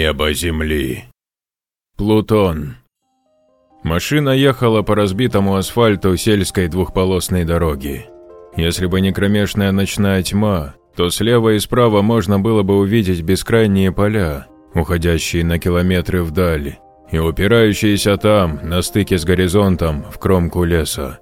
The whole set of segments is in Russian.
Небо Земли. Плутон. Машина ехала по разбитому асфальту сельской двухполосной дороги. Если бы не кромешная ночная тьма, то слева и справа можно было бы увидеть бескрайние поля, уходящие на километры вдаль, и упирающиеся там, на стыке с горизонтом, в кромку леса.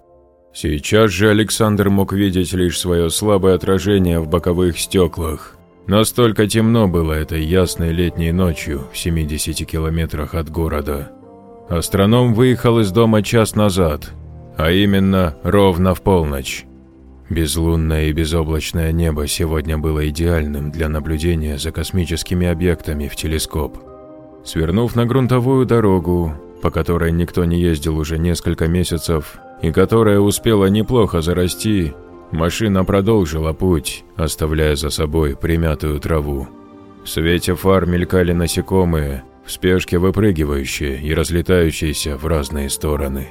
Сейчас же Александр мог видеть лишь свое слабое отражение в боковых стеклах, Настолько темно было этой ясной летней ночью в 70 километрах от города. Астроном выехал из дома час назад, а именно ровно в полночь. Безлунное и безоблачное небо сегодня было идеальным для наблюдения за космическими объектами в телескоп. Свернув на грунтовую дорогу, по которой никто не ездил уже несколько месяцев и которая успела неплохо зарасти, Машина продолжила путь, оставляя за собой примятую траву. В свете фар мелькали насекомые, в спешке выпрыгивающие и разлетающиеся в разные стороны.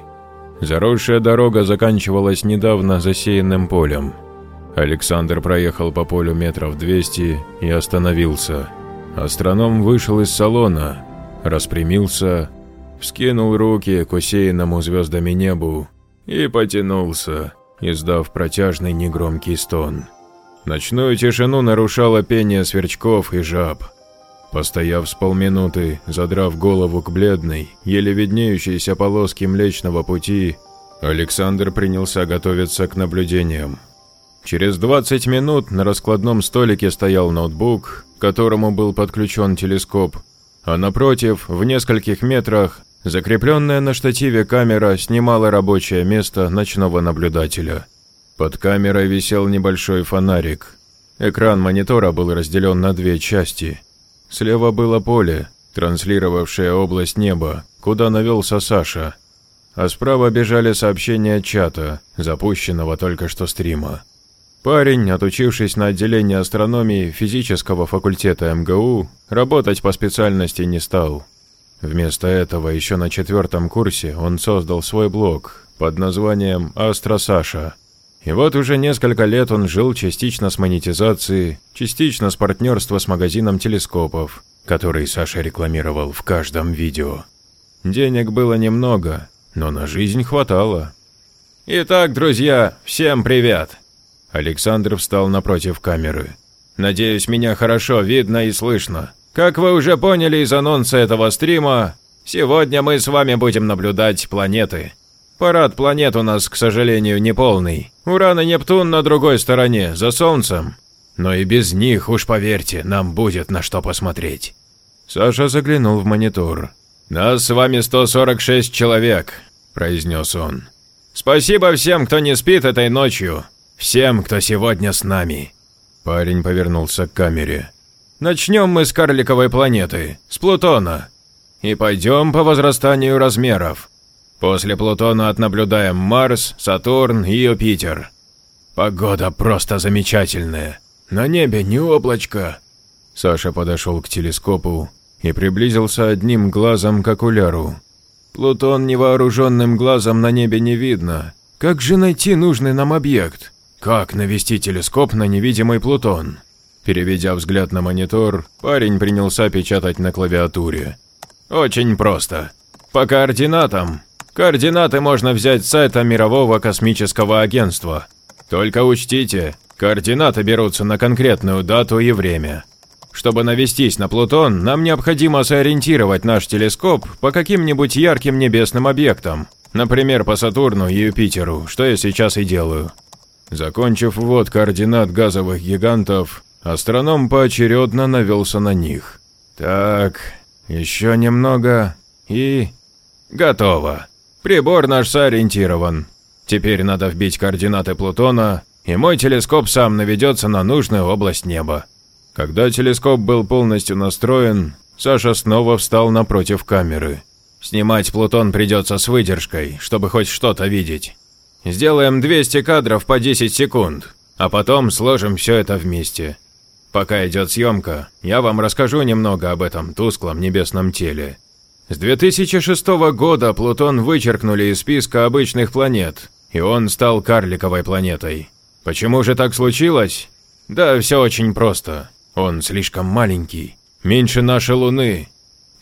Заросшая дорога заканчивалась недавно засеянным полем. Александр проехал по полю метров 200 и остановился. Астроном вышел из салона, распрямился, вскинул руки к усеянному звездами небу и потянулся издав протяжный негромкий стон. Ночную тишину нарушало пение сверчков и жаб. Постояв с полминуты, задрав голову к бледной, еле виднеющейся полоске Млечного Пути, Александр принялся готовиться к наблюдениям. Через 20 минут на раскладном столике стоял ноутбук, к которому был подключен телескоп, а напротив, в нескольких метрах, Закрепленная на штативе камера снимала рабочее место ночного наблюдателя. Под камерой висел небольшой фонарик. Экран монитора был разделен на две части. Слева было поле, транслировавшее область неба, куда навелся Саша. А справа бежали сообщения чата, запущенного только что стрима. Парень, отучившись на отделении астрономии физического факультета МГУ, работать по специальности не стал. Вместо этого еще на четвертом курсе он создал свой блог под названием «Астро Саша». И вот уже несколько лет он жил частично с монетизацией, частично с партнерства с магазином телескопов, который Саша рекламировал в каждом видео. Денег было немного, но на жизнь хватало. «Итак, друзья, всем привет!» Александр встал напротив камеры. «Надеюсь, меня хорошо видно и слышно. Как вы уже поняли из анонса этого стрима, сегодня мы с вами будем наблюдать планеты. Парад планет у нас, к сожалению, не полный. Уран и Нептун на другой стороне, за Солнцем. Но и без них, уж поверьте, нам будет на что посмотреть. Саша заглянул в монитор. «Нас с вами 146 человек», – произнес он. «Спасибо всем, кто не спит этой ночью. Всем, кто сегодня с нами». Парень повернулся к камере. Начнем мы с карликовой планеты, с Плутона. И пойдем по возрастанию размеров. После Плутона отнаблюдаем Марс, Сатурн и Юпитер. Погода просто замечательная. На небе ни облачко. Саша подошел к телескопу и приблизился одним глазом к окуляру. Плутон невооруженным глазом на небе не видно. Как же найти нужный нам объект? Как навести телескоп на невидимый Плутон? Переведя взгляд на монитор, парень принялся печатать на клавиатуре. «Очень просто. По координатам. Координаты можно взять с сайта Мирового космического агентства. Только учтите, координаты берутся на конкретную дату и время. Чтобы навестись на Плутон, нам необходимо сориентировать наш телескоп по каким-нибудь ярким небесным объектам, например, по Сатурну и Юпитеру, что я сейчас и делаю. Закончив ввод координат газовых гигантов, Астроном поочередно навелся на них. «Так, еще немного и... готово. Прибор наш сориентирован. Теперь надо вбить координаты Плутона, и мой телескоп сам наведется на нужную область неба». Когда телескоп был полностью настроен, Саша снова встал напротив камеры. «Снимать Плутон придется с выдержкой, чтобы хоть что-то видеть. Сделаем 200 кадров по 10 секунд, а потом сложим все это вместе. Пока идет съемка, я вам расскажу немного об этом тусклом небесном теле. С 2006 года Плутон вычеркнули из списка обычных планет, и он стал карликовой планетой. Почему же так случилось? Да все очень просто. Он слишком маленький, меньше нашей Луны,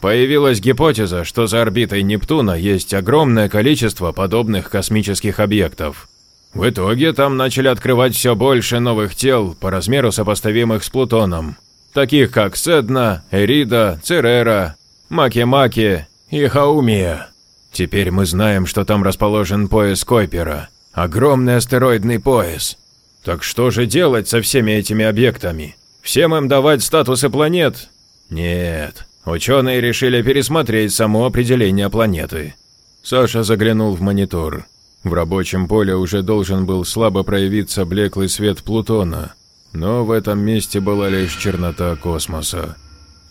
Появилась гипотеза, что за орбитой Нептуна есть огромное количество подобных космических объектов. В итоге там начали открывать все больше новых тел по размеру сопоставимых с Плутоном, таких как Седна, Эрида, Церера, Маки-Маки и Хаумия. Теперь мы знаем, что там расположен пояс Койпера, огромный астероидный пояс. Так что же делать со всеми этими объектами? Всем им давать статусы планет? Нет, ученые решили пересмотреть само определение планеты. Саша заглянул в монитор. В рабочем поле уже должен был слабо проявиться блеклый свет Плутона, но в этом месте была лишь чернота космоса.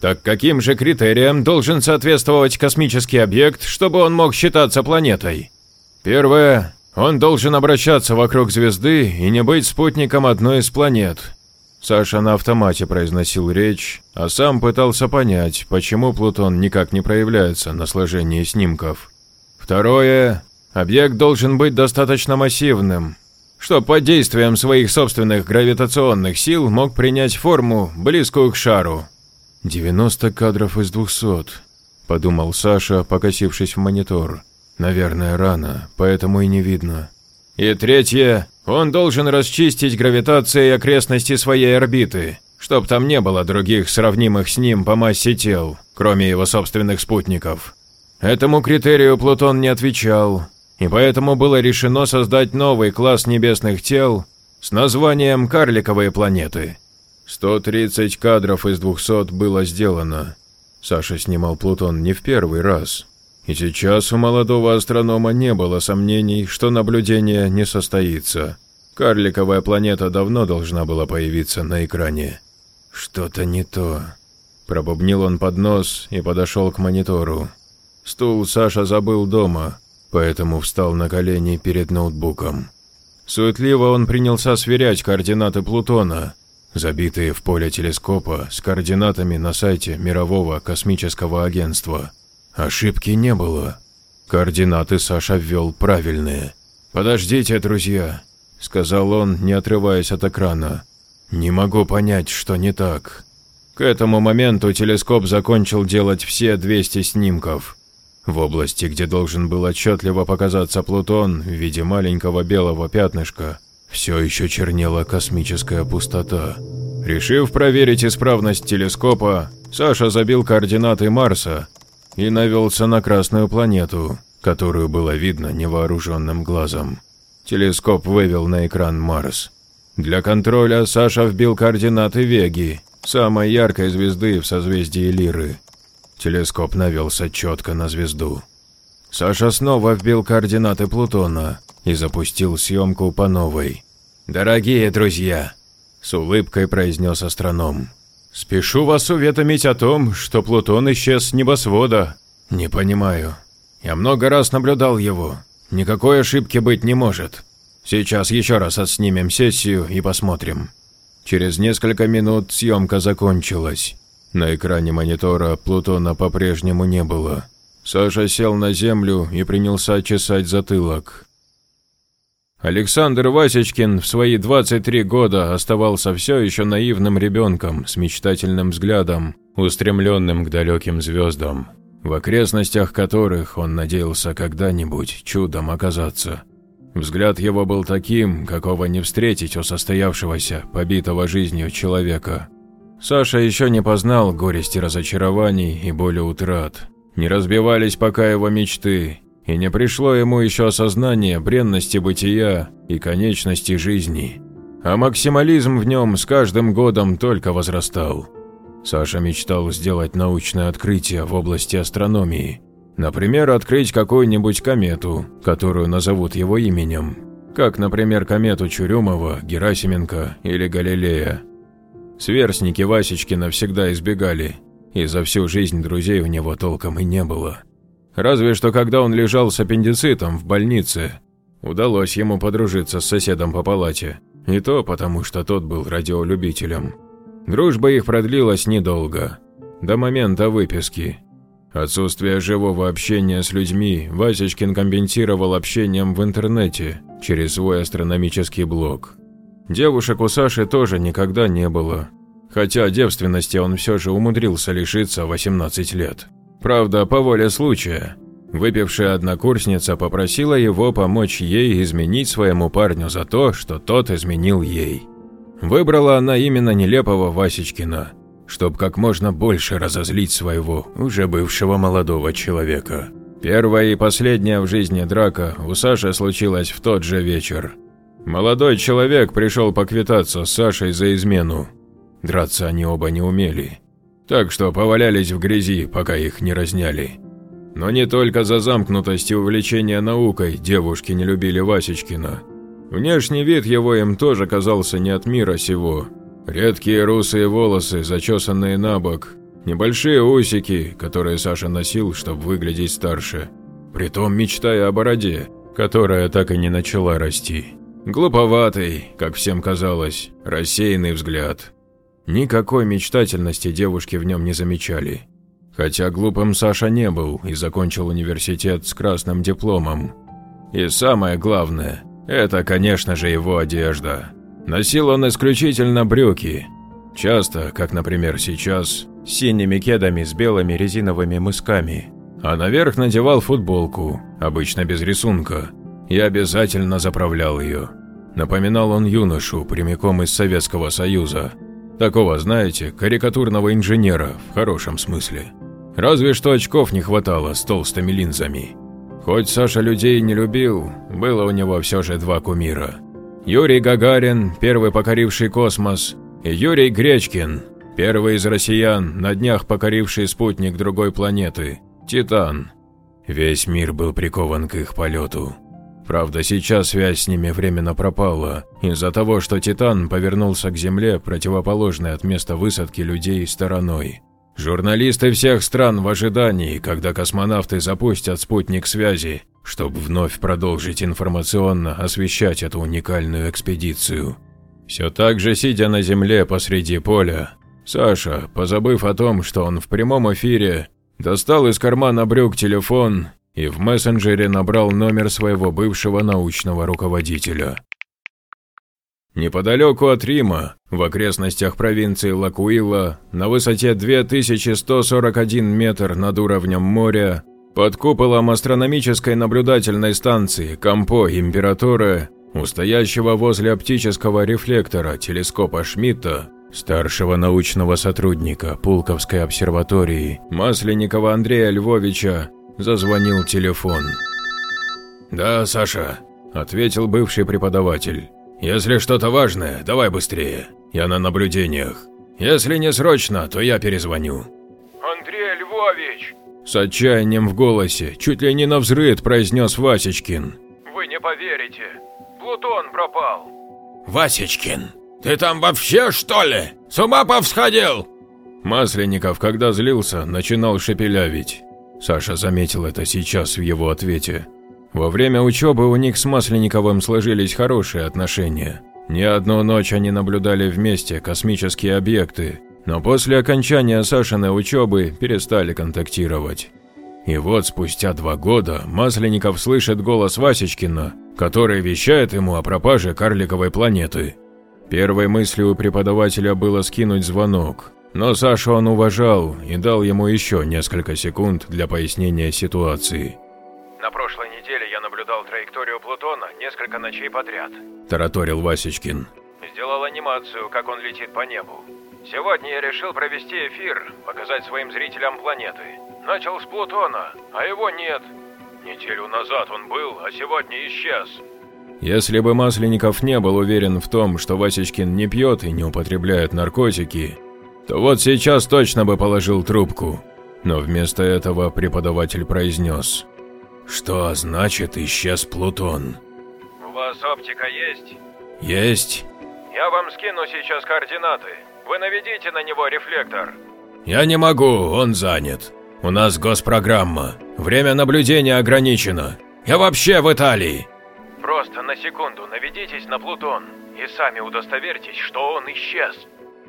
Так каким же критериям должен соответствовать космический объект, чтобы он мог считаться планетой? Первое. Он должен обращаться вокруг звезды и не быть спутником одной из планет. Саша на автомате произносил речь, а сам пытался понять, почему Плутон никак не проявляется на сложении снимков. Второе. Объект должен быть достаточно массивным, чтобы под действием своих собственных гравитационных сил мог принять форму, близкую к шару. 90 кадров из 200, подумал Саша, покосившись в монитор. Наверное, рано, поэтому и не видно. И третье, он должен расчистить гравитацией окрестности своей орбиты, чтоб там не было других сравнимых с ним по массе тел, кроме его собственных спутников. Этому критерию Плутон не отвечал, и поэтому было решено создать новый класс небесных тел с названием «Карликовые планеты». 130 кадров из 200 было сделано. Саша снимал Плутон не в первый раз. И сейчас у молодого астронома не было сомнений, что наблюдение не состоится. Карликовая планета давно должна была появиться на экране. Что-то не то. Пробубнил он под нос и подошел к монитору. Стул Саша забыл дома, поэтому встал на колени перед ноутбуком. Суетливо он принялся сверять координаты Плутона, забитые в поле телескопа с координатами на сайте Мирового космического агентства. Ошибки не было. Координаты Саша ввел правильные. «Подождите, друзья», — сказал он, не отрываясь от экрана. «Не могу понять, что не так». К этому моменту телескоп закончил делать все 200 снимков. В области, где должен был отчетливо показаться Плутон в виде маленького белого пятнышка, все еще чернела космическая пустота. Решив проверить исправность телескопа, Саша забил координаты Марса и навелся на Красную планету, которую было видно невооруженным глазом. Телескоп вывел на экран Марс. Для контроля Саша вбил координаты Веги, самой яркой звезды в созвездии Лиры. Телескоп навелся четко на звезду. Саша снова вбил координаты Плутона и запустил съемку по новой. «Дорогие друзья!» – с улыбкой произнес астроном. «Спешу вас уведомить о том, что Плутон исчез с небосвода. Не понимаю. Я много раз наблюдал его. Никакой ошибки быть не может. Сейчас еще раз отснимем сессию и посмотрим». Через несколько минут съемка закончилась. На экране монитора Плутона по-прежнему не было. Саша сел на землю и принялся чесать затылок. Александр Васечкин в свои 23 года оставался все еще наивным ребенком с мечтательным взглядом, устремленным к далеким звездам, в окрестностях которых он надеялся когда-нибудь чудом оказаться. Взгляд его был таким, какого не встретить у состоявшегося, побитого жизнью человека. Саша еще не познал горести разочарований и боли утрат. Не разбивались пока его мечты, и не пришло ему еще осознание бренности бытия и конечности жизни. А максимализм в нем с каждым годом только возрастал. Саша мечтал сделать научное открытие в области астрономии. Например, открыть какую-нибудь комету, которую назовут его именем. Как, например, комету Чурюмова, Герасименко или Галилея. Сверстники Васечкина всегда избегали, и за всю жизнь друзей у него толком и не было. Разве что когда он лежал с аппендицитом в больнице, удалось ему подружиться с соседом по палате. И то потому, что тот был радиолюбителем. Дружба их продлилась недолго, до момента выписки. Отсутствие живого общения с людьми Васечкин компенсировал общением в интернете через свой астрономический блог. Девушек у Саши тоже никогда не было, хотя девственности он все же умудрился лишиться 18 лет. Правда, по воле случая. Выпившая однокурсница попросила его помочь ей изменить своему парню за то, что тот изменил ей. Выбрала она именно нелепого Васечкина, чтобы как можно больше разозлить своего уже бывшего молодого человека. Первая и последняя в жизни драка у Саши случилась в тот же вечер. Молодой человек пришел поквитаться с Сашей за измену. Драться они оба не умели. Так что повалялись в грязи, пока их не разняли. Но не только за замкнутость и увлечение наукой девушки не любили Васечкина. Внешний вид его им тоже казался не от мира сего. Редкие русые волосы, зачесанные на бок, небольшие усики, которые Саша носил, чтобы выглядеть старше, притом мечтая о бороде, которая так и не начала расти. Глуповатый, как всем казалось, рассеянный взгляд. Никакой мечтательности девушки в нем не замечали. Хотя глупым Саша не был и закончил университет с красным дипломом. И самое главное, это, конечно же, его одежда. Носил он исключительно брюки. Часто, как, например, сейчас, с синими кедами с белыми резиновыми мысками. А наверх надевал футболку, обычно без рисунка, и обязательно заправлял ее. Напоминал он юношу прямиком из Советского Союза. Такого, знаете, карикатурного инженера, в хорошем смысле. Разве что очков не хватало с толстыми линзами. Хоть Саша людей не любил, было у него все же два кумира. Юрий Гагарин, первый покоривший космос, и Юрий Гречкин, первый из россиян, на днях покоривший спутник другой планеты – Титан. Весь мир был прикован к их полету. Правда, сейчас связь с ними временно пропала, из-за того, что Титан повернулся к Земле, противоположной от места высадки людей стороной. Журналисты всех стран в ожидании, когда космонавты запустят спутник связи, чтобы вновь продолжить информационно освещать эту уникальную экспедицию. Все так же сидя на земле посреди поля, Саша, позабыв о том, что он в прямом эфире, достал из кармана брюк телефон и в мессенджере набрал номер своего бывшего научного руководителя. Неподалеку от Рима, в окрестностях провинции Лакуила, на высоте 2141 метр над уровнем моря, под куполом астрономической наблюдательной станции Кампо Императора, у возле оптического рефлектора телескопа Шмидта, старшего научного сотрудника Пулковской обсерватории Масленникова Андрея Львовича, зазвонил телефон. «Да, Саша», – ответил бывший преподаватель. «Если что-то важное, давай быстрее. Я на наблюдениях. Если не срочно, то я перезвоню». «Андрей Львович!» С отчаянием в голосе, чуть ли не навзрыд, произнес Васечкин. «Вы не поверите. Плутон пропал». «Васечкин, ты там вообще, что ли? С ума повсходил?» Масленников, когда злился, начинал шепелявить. Саша заметил это сейчас в его ответе. Во время учебы у них с Масленниковым сложились хорошие отношения. Не одну ночь они наблюдали вместе космические объекты, но после окончания Сашиной учебы перестали контактировать. И вот спустя два года Масленников слышит голос Васечкина, который вещает ему о пропаже карликовой планеты. Первой мыслью у преподавателя было скинуть звонок, но Сашу он уважал и дал ему еще несколько секунд для пояснения ситуации. На прошлой неделе я наблюдал траекторию Плутона несколько ночей подряд. Тараторил Васечкин. Сделал анимацию, как он летит по небу. Сегодня я решил провести эфир, показать своим зрителям планеты. Начал с Плутона, а его нет. Неделю назад он был, а сегодня исчез. Если бы Масленников не был уверен в том, что Васечкин не пьет и не употребляет наркотики, то вот сейчас точно бы положил трубку. Но вместо этого преподаватель произнес. Что значит исчез Плутон? У вас оптика есть? Есть. Я вам скину сейчас координаты. Вы наведите на него рефлектор. Я не могу, он занят. У нас госпрограмма. Время наблюдения ограничено. Я вообще в Италии. Просто на секунду наведитесь на Плутон и сами удостоверьтесь, что он исчез.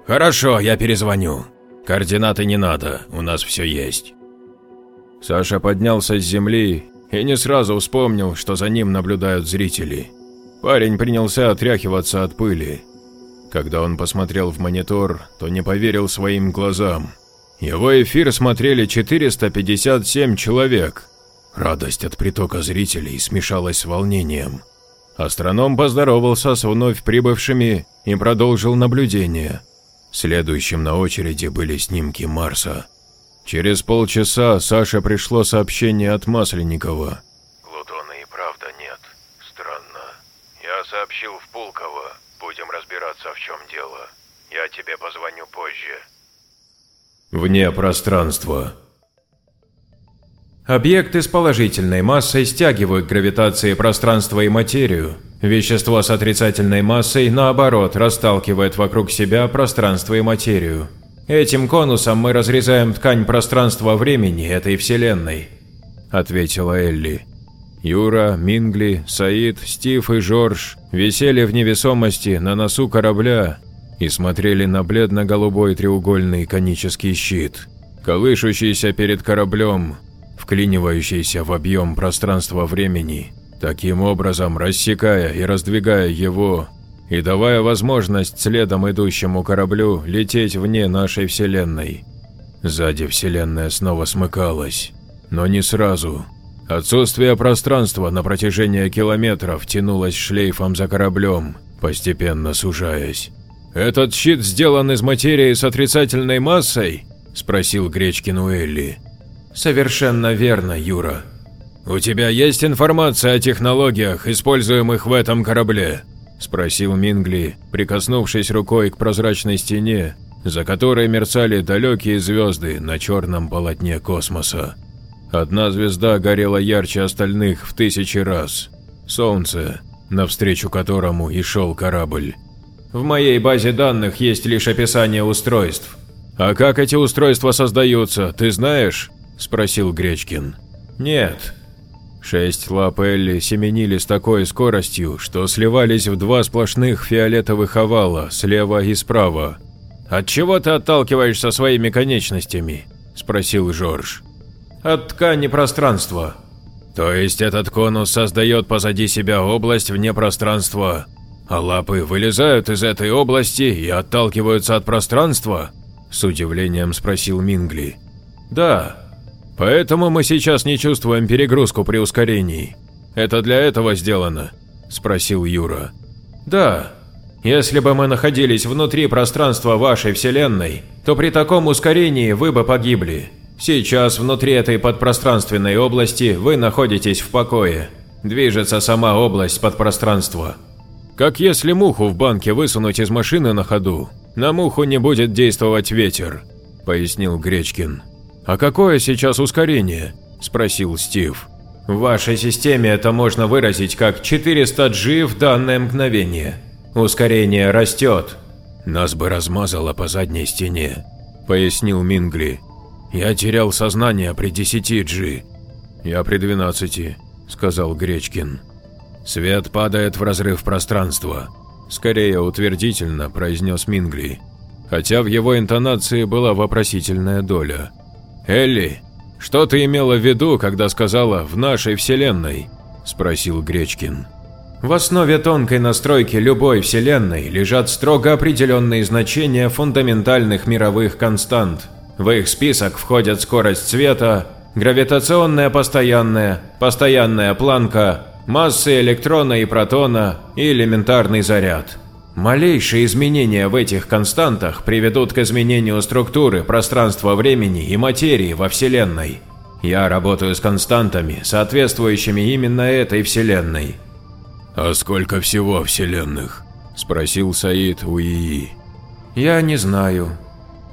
Хорошо, я перезвоню. Координаты не надо, у нас все есть. Саша поднялся с земли и не сразу вспомнил, что за ним наблюдают зрители. Парень принялся отряхиваться от пыли. Когда он посмотрел в монитор, то не поверил своим глазам. Его эфир смотрели 457 человек. Радость от притока зрителей смешалась с волнением. Астроном поздоровался с вновь прибывшими и продолжил наблюдение. Следующим на очереди были снимки Марса. Через полчаса Саше пришло сообщение от Масленникова. Плутона и правда нет. Странно. Я сообщил в Пулково. Будем разбираться, в чем дело. Я тебе позвоню позже. Вне пространства. Объекты с положительной массой стягивают гравитацией пространство и материю. Вещество с отрицательной массой, наоборот, расталкивает вокруг себя пространство и материю. Этим конусом мы разрезаем ткань пространства-времени этой Вселенной», – ответила Элли. Юра, Мингли, Саид, Стив и Жорж висели в невесомости на носу корабля и смотрели на бледно-голубой треугольный конический щит, колышущийся перед кораблем, вклинивающийся в объем пространства-времени, таким образом рассекая и раздвигая его и давая возможность следом идущему кораблю лететь вне нашей Вселенной. Сзади Вселенная снова смыкалась, но не сразу. Отсутствие пространства на протяжении километров тянулось шлейфом за кораблем, постепенно сужаясь. «Этот щит сделан из материи с отрицательной массой?» – спросил Гречкин у Элли. «Совершенно верно, Юра». «У тебя есть информация о технологиях, используемых в этом корабле?» – спросил Мингли, прикоснувшись рукой к прозрачной стене, за которой мерцали далекие звезды на черном полотне космоса. Одна звезда горела ярче остальных в тысячи раз. Солнце, навстречу которому и шел корабль. В моей базе данных есть лишь описание устройств. А как эти устройства создаются, ты знаешь? Спросил Гречкин. Нет. Шесть лап Элли семенили с такой скоростью, что сливались в два сплошных фиолетовых овала слева и справа. От чего ты отталкиваешься своими конечностями? спросил Жорж. От ткани пространства. То есть этот конус создает позади себя область вне пространства, а лапы вылезают из этой области и отталкиваются от пространства? С удивлением спросил Мингли. Да. Поэтому мы сейчас не чувствуем перегрузку при ускорении. Это для этого сделано? Спросил Юра. Да. Если бы мы находились внутри пространства вашей Вселенной, то при таком ускорении вы бы погибли. Сейчас внутри этой подпространственной области вы находитесь в покое. Движется сама область подпространства. Как если муху в банке высунуть из машины на ходу, на муху не будет действовать ветер, пояснил Гречкин. А какое сейчас ускорение? спросил Стив. В вашей системе это можно выразить как 400G в данное мгновение. Ускорение растет. Нас бы размазало по задней стене, пояснил Мингли. Я терял сознание при 10G. Я при 12, сказал Гречкин. Свет падает в разрыв пространства. Скорее утвердительно произнес Мингли, хотя в его интонации была вопросительная доля. «Элли, что ты имела в виду, когда сказала «в нашей вселенной»?» – спросил Гречкин. В основе тонкой настройки любой вселенной лежат строго определенные значения фундаментальных мировых констант. В их список входят скорость света, гравитационная постоянная, постоянная планка, массы электрона и протона и элементарный заряд. Малейшие изменения в этих константах приведут к изменению структуры пространства-времени и материи во Вселенной. Я работаю с константами, соответствующими именно этой Вселенной. «А сколько всего Вселенных?» – спросил Саид у ИИ. «Я не знаю».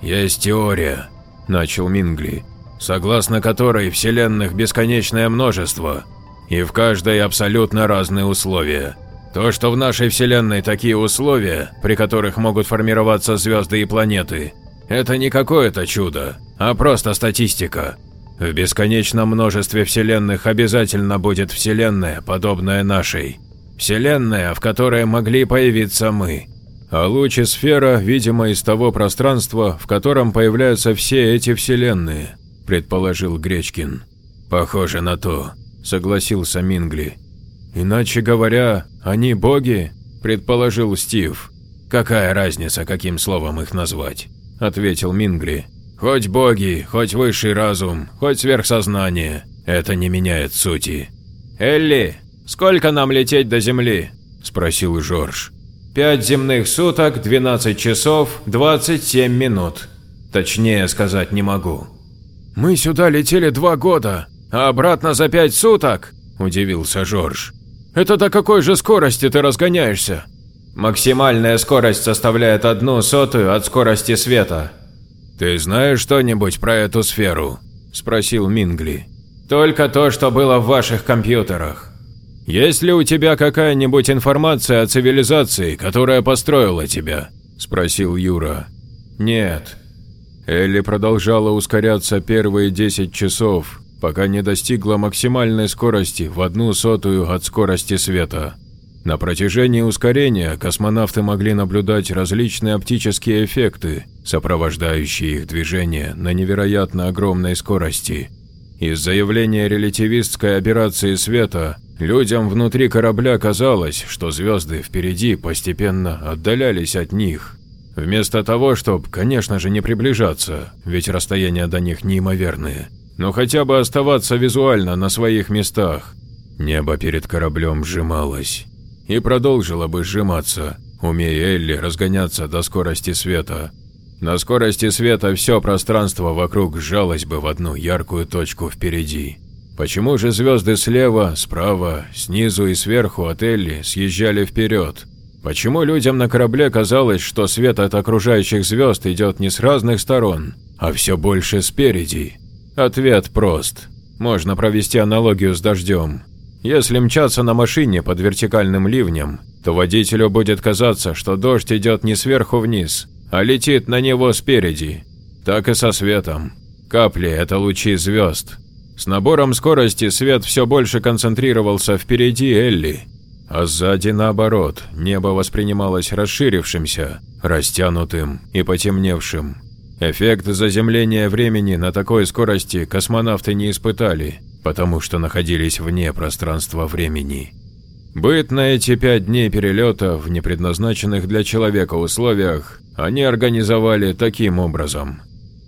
«Есть теория», – начал Мингли, согласно которой Вселенных бесконечное множество, и в каждой абсолютно разные условия. То, что в нашей Вселенной такие условия, при которых могут формироваться звезды и планеты, это не какое-то чудо, а просто статистика. В бесконечном множестве вселенных обязательно будет вселенная, подобная нашей. Вселенная, в которой могли появиться мы. А луч и сфера, видимо, из того пространства, в котором появляются все эти вселенные, предположил Гречкин. Похоже на то, согласился Мингли. «Иначе говоря, они боги?» – предположил Стив. «Какая разница, каким словом их назвать?» – ответил Мингли. Хоть боги, хоть высший разум, хоть сверхсознание, это не меняет сути. «Элли, сколько нам лететь до Земли?» – спросил Жорж. «Пять земных суток, 12 часов, 27 минут. Точнее сказать не могу». «Мы сюда летели два года, а обратно за пять суток?» – удивился Жорж. «Это до какой же скорости ты разгоняешься?» «Максимальная скорость составляет одну сотую от скорости света». «Ты знаешь что-нибудь про эту сферу?» – спросил Мингли. Только то, что было в ваших компьютерах. Есть ли у тебя какая-нибудь информация о цивилизации, которая построила тебя? спросил Юра. Нет. Элли продолжала ускоряться первые 10 часов, пока не достигла максимальной скорости в одну сотую от скорости света. На протяжении ускорения космонавты могли наблюдать различные оптические эффекты, сопровождающие их движение на невероятно огромной скорости – из заявления релятивистской операции света людям внутри корабля казалось, что звезды впереди постепенно отдалялись от них. Вместо того, чтобы, конечно же, не приближаться, ведь расстояния до них неимоверные, но хотя бы оставаться визуально на своих местах. Небо перед кораблем сжималось. И продолжило бы сжиматься, умея Элли разгоняться до скорости света. На скорости света все пространство вокруг сжалось бы в одну яркую точку впереди. Почему же звезды слева, справа, снизу и сверху от Элли съезжали вперед? Почему людям на корабле казалось, что свет от окружающих звезд идет не с разных сторон, а все больше спереди? Ответ прост. Можно провести аналогию с дождем. Если мчаться на машине под вертикальным ливнем, то водителю будет казаться, что дождь идет не сверху вниз, а летит на него спереди. Так и со светом. Капли – это лучи звезд. С набором скорости свет все больше концентрировался впереди Элли, а сзади наоборот, небо воспринималось расширившимся, растянутым и потемневшим. Эффект заземления времени на такой скорости космонавты не испытали, потому что находились вне пространства времени. Быт на эти пять дней перелета в непредназначенных для человека условиях они организовали таким образом.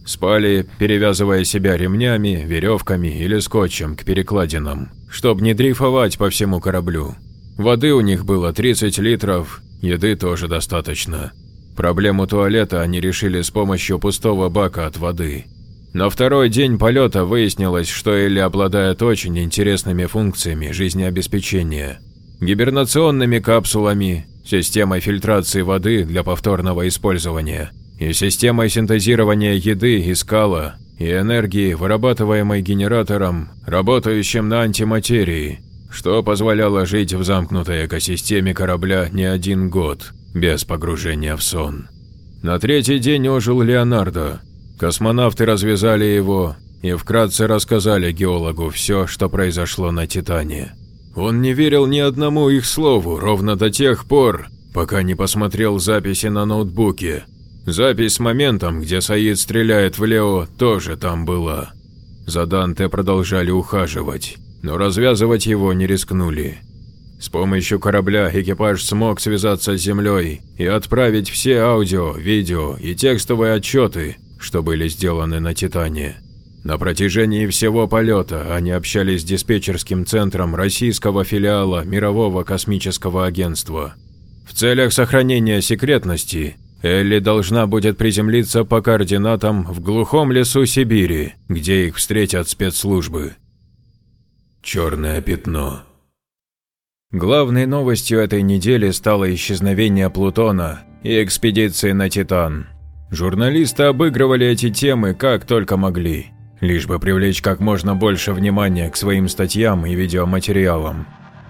Спали, перевязывая себя ремнями, веревками или скотчем к перекладинам, чтобы не дрейфовать по всему кораблю. Воды у них было 30 литров, еды тоже достаточно. Проблему туалета они решили с помощью пустого бака от воды. На второй день полета выяснилось, что Элли обладает очень интересными функциями жизнеобеспечения. Гибернационными капсулами, системой фильтрации воды для повторного использования и системой синтезирования еды из скала и энергии, вырабатываемой генератором, работающим на антиматерии, что позволяло жить в замкнутой экосистеме корабля не один год, без погружения в сон. На третий день ожил Леонардо. Космонавты развязали его и вкратце рассказали геологу все, что произошло на Титане. Он не верил ни одному их слову ровно до тех пор, пока не посмотрел записи на ноутбуке. Запись с моментом, где Саид стреляет в Лео, тоже там была. За Данте продолжали ухаживать, но развязывать его не рискнули. С помощью корабля экипаж смог связаться с Землей и отправить все аудио, видео и текстовые отчеты, что были сделаны на Титане. На протяжении всего полета они общались с диспетчерским центром российского филиала Мирового космического агентства. В целях сохранения секретности Элли должна будет приземлиться по координатам в глухом лесу Сибири, где их встретят спецслужбы. Черное пятно. Главной новостью этой недели стало исчезновение Плутона и экспедиции на Титан. Журналисты обыгрывали эти темы как только могли лишь бы привлечь как можно больше внимания к своим статьям и видеоматериалам.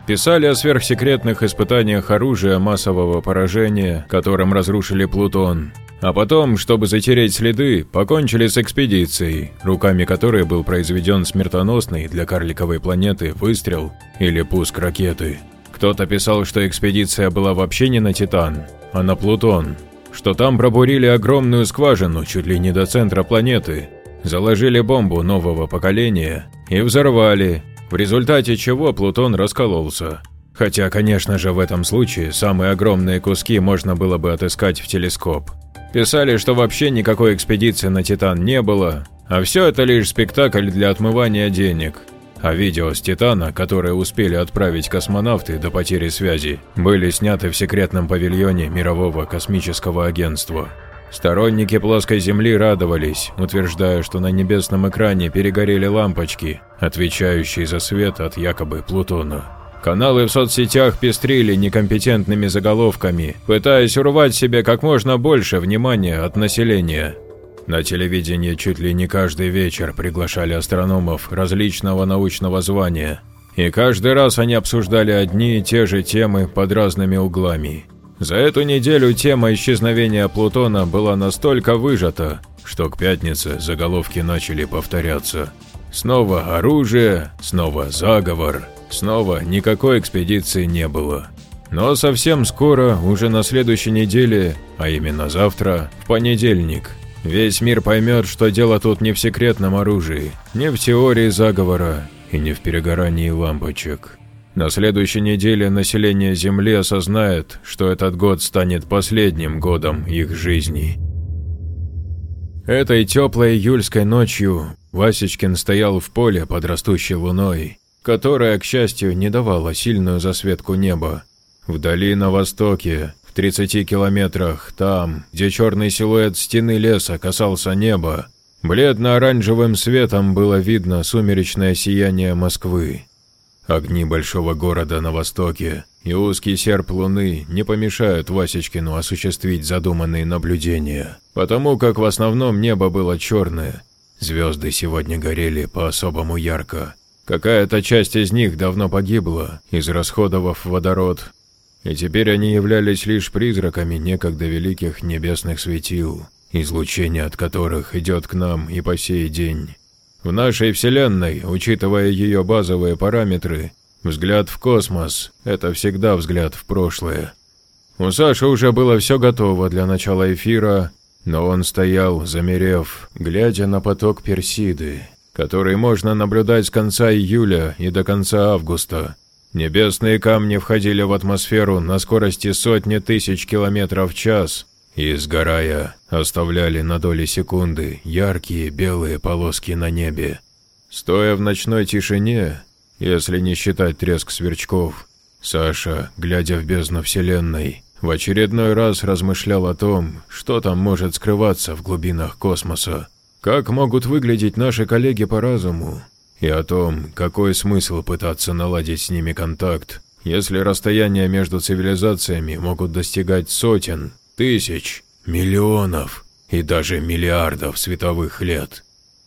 Писали о сверхсекретных испытаниях оружия массового поражения, которым разрушили Плутон. А потом, чтобы затереть следы, покончили с экспедицией, руками которой был произведен смертоносный для карликовой планеты выстрел или пуск ракеты. Кто-то писал, что экспедиция была вообще не на Титан, а на Плутон, что там пробурили огромную скважину чуть ли не до центра планеты, заложили бомбу нового поколения и взорвали, в результате чего Плутон раскололся. Хотя, конечно же, в этом случае самые огромные куски можно было бы отыскать в телескоп. Писали, что вообще никакой экспедиции на Титан не было, а все это лишь спектакль для отмывания денег. А видео с Титана, которые успели отправить космонавты до потери связи, были сняты в секретном павильоне Мирового космического агентства. Сторонники плоской Земли радовались, утверждая, что на небесном экране перегорели лампочки, отвечающие за свет от якобы Плутона. Каналы в соцсетях пестрили некомпетентными заголовками, пытаясь урвать себе как можно больше внимания от населения. На телевидении чуть ли не каждый вечер приглашали астрономов различного научного звания, и каждый раз они обсуждали одни и те же темы под разными углами. За эту неделю тема исчезновения Плутона была настолько выжата, что к пятнице заголовки начали повторяться. Снова оружие, снова заговор, снова никакой экспедиции не было. Но совсем скоро, уже на следующей неделе, а именно завтра, в понедельник, весь мир поймет, что дело тут не в секретном оружии, не в теории заговора и не в перегорании лампочек. На следующей неделе население Земли осознает, что этот год станет последним годом их жизни. Этой теплой июльской ночью Васечкин стоял в поле под растущей луной, которая, к счастью, не давала сильную засветку неба. Вдали на востоке, 30 километрах, там, где черный силуэт стены леса касался неба, бледно-оранжевым светом было видно сумеречное сияние Москвы. Огни большого города на востоке и узкий серп луны не помешают Васечкину осуществить задуманные наблюдения, потому как в основном небо было черное. Звезды сегодня горели по-особому ярко. Какая-то часть из них давно погибла, израсходовав водород, и теперь они являлись лишь призраками некогда великих небесных светил, излучение от которых идет к нам и по сей день. В нашей Вселенной, учитывая ее базовые параметры, взгляд в космос – это всегда взгляд в прошлое. У Саши уже было все готово для начала эфира, но он стоял, замерев, глядя на поток Персиды, который можно наблюдать с конца июля и до конца августа. Небесные камни входили в атмосферу на скорости сотни тысяч километров в час – и, сгорая, оставляли на доли секунды яркие белые полоски на небе. Стоя в ночной тишине, если не считать треск сверчков, Саша, глядя в бездну Вселенной, в очередной раз размышлял о том, что там может скрываться в глубинах космоса, как могут выглядеть наши коллеги по разуму, и о том, какой смысл пытаться наладить с ними контакт, если расстояния между цивилизациями могут достигать сотен, тысяч, миллионов и даже миллиардов световых лет.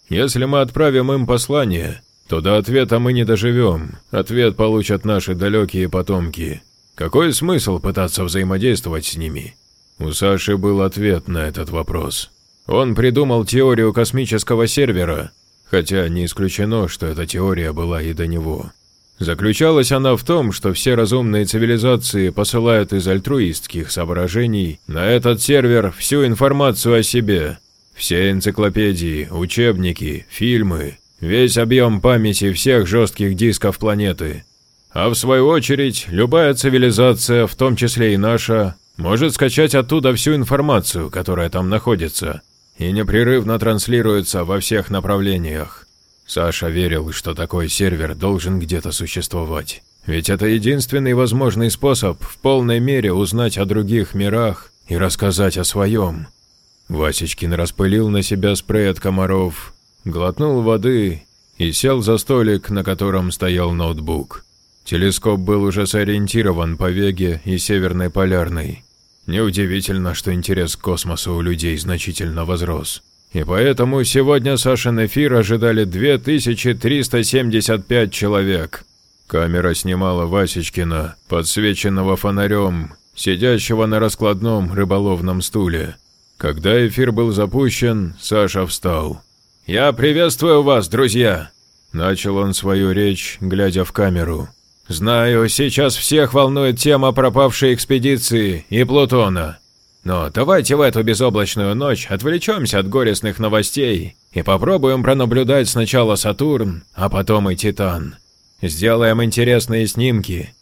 Если мы отправим им послание, то до ответа мы не доживем, ответ получат наши далекие потомки. Какой смысл пытаться взаимодействовать с ними? У Саши был ответ на этот вопрос. Он придумал теорию космического сервера, хотя не исключено, что эта теория была и до него. Заключалась она в том, что все разумные цивилизации посылают из альтруистских соображений на этот сервер всю информацию о себе. Все энциклопедии, учебники, фильмы, весь объем памяти всех жестких дисков планеты. А в свою очередь, любая цивилизация, в том числе и наша, может скачать оттуда всю информацию, которая там находится, и непрерывно транслируется во всех направлениях. Саша верил, что такой сервер должен где-то существовать. Ведь это единственный возможный способ в полной мере узнать о других мирах и рассказать о своем. Васечкин распылил на себя спрей от комаров, глотнул воды и сел за столик, на котором стоял ноутбук. Телескоп был уже сориентирован по Веге и Северной Полярной. Неудивительно, что интерес к космосу у людей значительно возрос. И поэтому сегодня Сашин эфир ожидали 2375 человек. Камера снимала Васечкина, подсвеченного фонарем, сидящего на раскладном рыболовном стуле. Когда эфир был запущен, Саша встал. «Я приветствую вас, друзья!» Начал он свою речь, глядя в камеру. «Знаю, сейчас всех волнует тема пропавшей экспедиции и Плутона. Но давайте в эту безоблачную ночь отвлечемся от горестных новостей и попробуем пронаблюдать сначала Сатурн, а потом и Титан. Сделаем интересные снимки.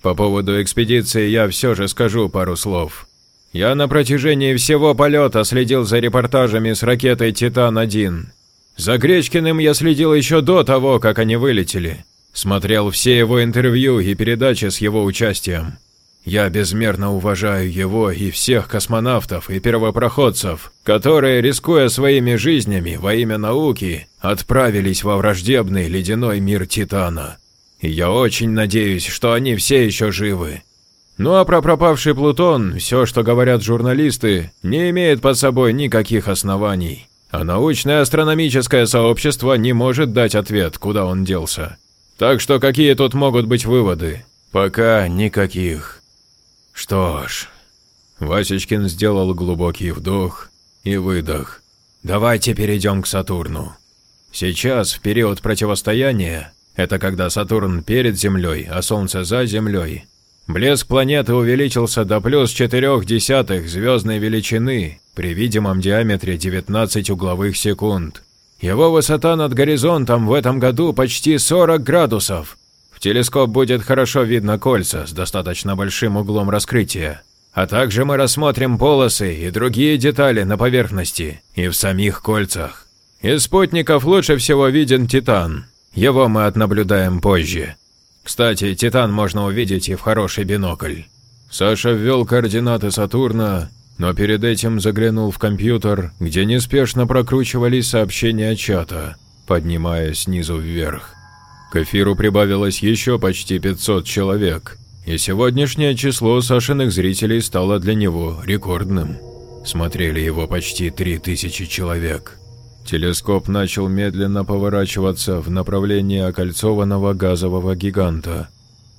По поводу экспедиции я все же скажу пару слов. Я на протяжении всего полета следил за репортажами с ракетой «Титан-1». За Гречкиным я следил еще до того, как они вылетели. Смотрел все его интервью и передачи с его участием. Я безмерно уважаю его и всех космонавтов и первопроходцев, которые, рискуя своими жизнями во имя науки, отправились во враждебный ледяной мир Титана. И я очень надеюсь, что они все еще живы. Ну а про пропавший Плутон, все, что говорят журналисты, не имеет под собой никаких оснований. А научное астрономическое сообщество не может дать ответ, куда он делся. Так что какие тут могут быть выводы? Пока никаких. Что ж, Васечкин сделал глубокий вдох и выдох. Давайте перейдем к Сатурну. Сейчас, в период противостояния, это когда Сатурн перед Землей, а Солнце за Землей, Блеск планеты увеличился до плюс 4 десятых звездной величины при видимом диаметре 19 угловых секунд. Его высота над горизонтом в этом году почти 40 градусов. В телескоп будет хорошо видно кольца с достаточно большим углом раскрытия. А также мы рассмотрим полосы и другие детали на поверхности и в самих кольцах. Из спутников лучше всего виден Титан. Его мы отнаблюдаем позже. Кстати, Титан можно увидеть и в хороший бинокль. Саша ввел координаты Сатурна, но перед этим заглянул в компьютер, где неспешно прокручивались сообщения чата, поднимаясь снизу вверх. К эфиру прибавилось еще почти 500 человек, и сегодняшнее число Сашиных зрителей стало для него рекордным. Смотрели его почти 3000 человек. Телескоп начал медленно поворачиваться в направлении окольцованного газового гиганта.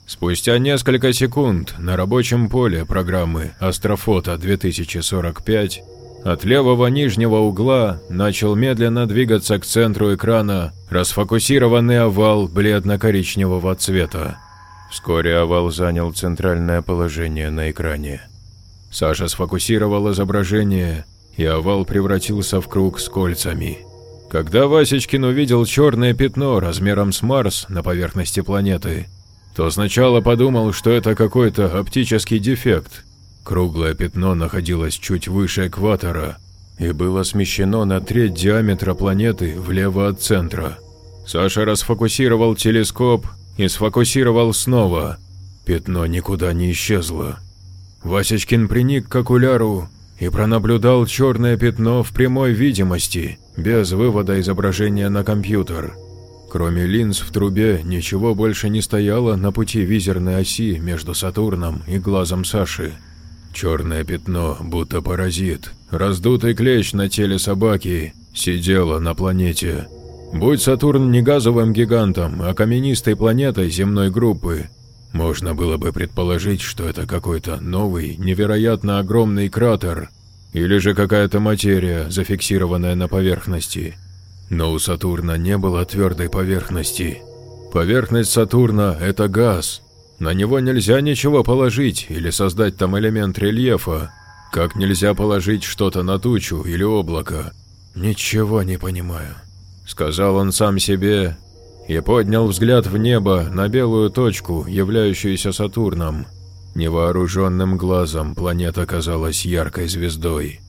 Спустя несколько секунд на рабочем поле программы «Астрофото-2045» от левого нижнего угла начал медленно двигаться к центру экрана расфокусированный овал бледно-коричневого цвета. Вскоре овал занял центральное положение на экране. Саша сфокусировал изображение и овал превратился в круг с кольцами. Когда Васечкин увидел черное пятно размером с Марс на поверхности планеты, то сначала подумал, что это какой-то оптический дефект. Круглое пятно находилось чуть выше экватора и было смещено на треть диаметра планеты влево от центра. Саша расфокусировал телескоп и сфокусировал снова. Пятно никуда не исчезло. Васечкин приник к окуляру и пронаблюдал черное пятно в прямой видимости, без вывода изображения на компьютер. Кроме линз в трубе, ничего больше не стояло на пути визерной оси между Сатурном и глазом Саши. Черное пятно, будто паразит, раздутый клещ на теле собаки, сидело на планете. Будь Сатурн не газовым гигантом, а каменистой планетой земной группы, можно было бы предположить, что это какой-то новый, невероятно огромный кратер, или же какая-то материя, зафиксированная на поверхности. Но у Сатурна не было твердой поверхности. Поверхность Сатурна – это газ. На него нельзя ничего положить или создать там элемент рельефа, как нельзя положить что-то на тучу или облако. «Ничего не понимаю», – сказал он сам себе и поднял взгляд в небо на белую точку, являющуюся Сатурном. Невооруженным глазом планета казалась яркой звездой.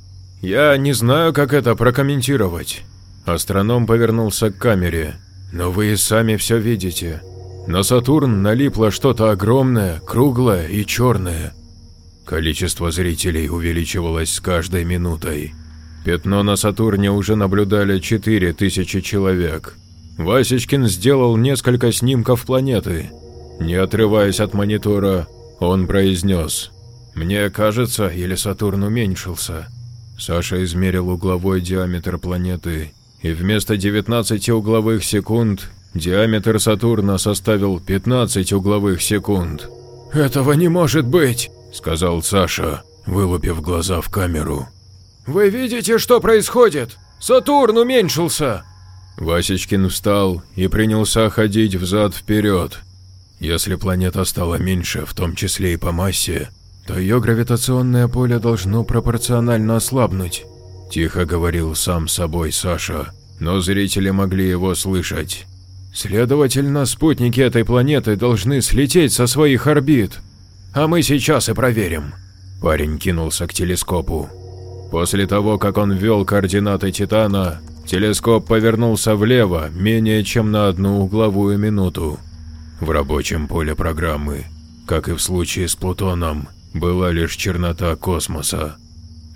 «Я не знаю, как это прокомментировать». Астроном повернулся к камере. «Но вы и сами все видите. На Сатурн налипло что-то огромное, круглое и черное». Количество зрителей увеличивалось с каждой минутой. Пятно на Сатурне уже наблюдали 4000 человек. Васечкин сделал несколько снимков планеты. Не отрываясь от монитора, он произнес. «Мне кажется, или Сатурн уменьшился?» Саша измерил угловой диаметр планеты, и вместо 19 угловых секунд диаметр Сатурна составил 15 угловых секунд. «Этого не может быть!» – сказал Саша, вылупив глаза в камеру. «Вы видите, что происходит? Сатурн уменьшился!» Васечкин встал и принялся ходить взад-вперед. Если планета стала меньше, в том числе и по массе, то ее гравитационное поле должно пропорционально ослабнуть. Тихо говорил сам собой Саша, но зрители могли его слышать. Следовательно, спутники этой планеты должны слететь со своих орбит. А мы сейчас и проверим. Парень кинулся к телескопу. После того, как он ввел координаты Титана, телескоп повернулся влево менее чем на одну угловую минуту. В рабочем поле программы, как и в случае с Плутоном, была лишь чернота космоса.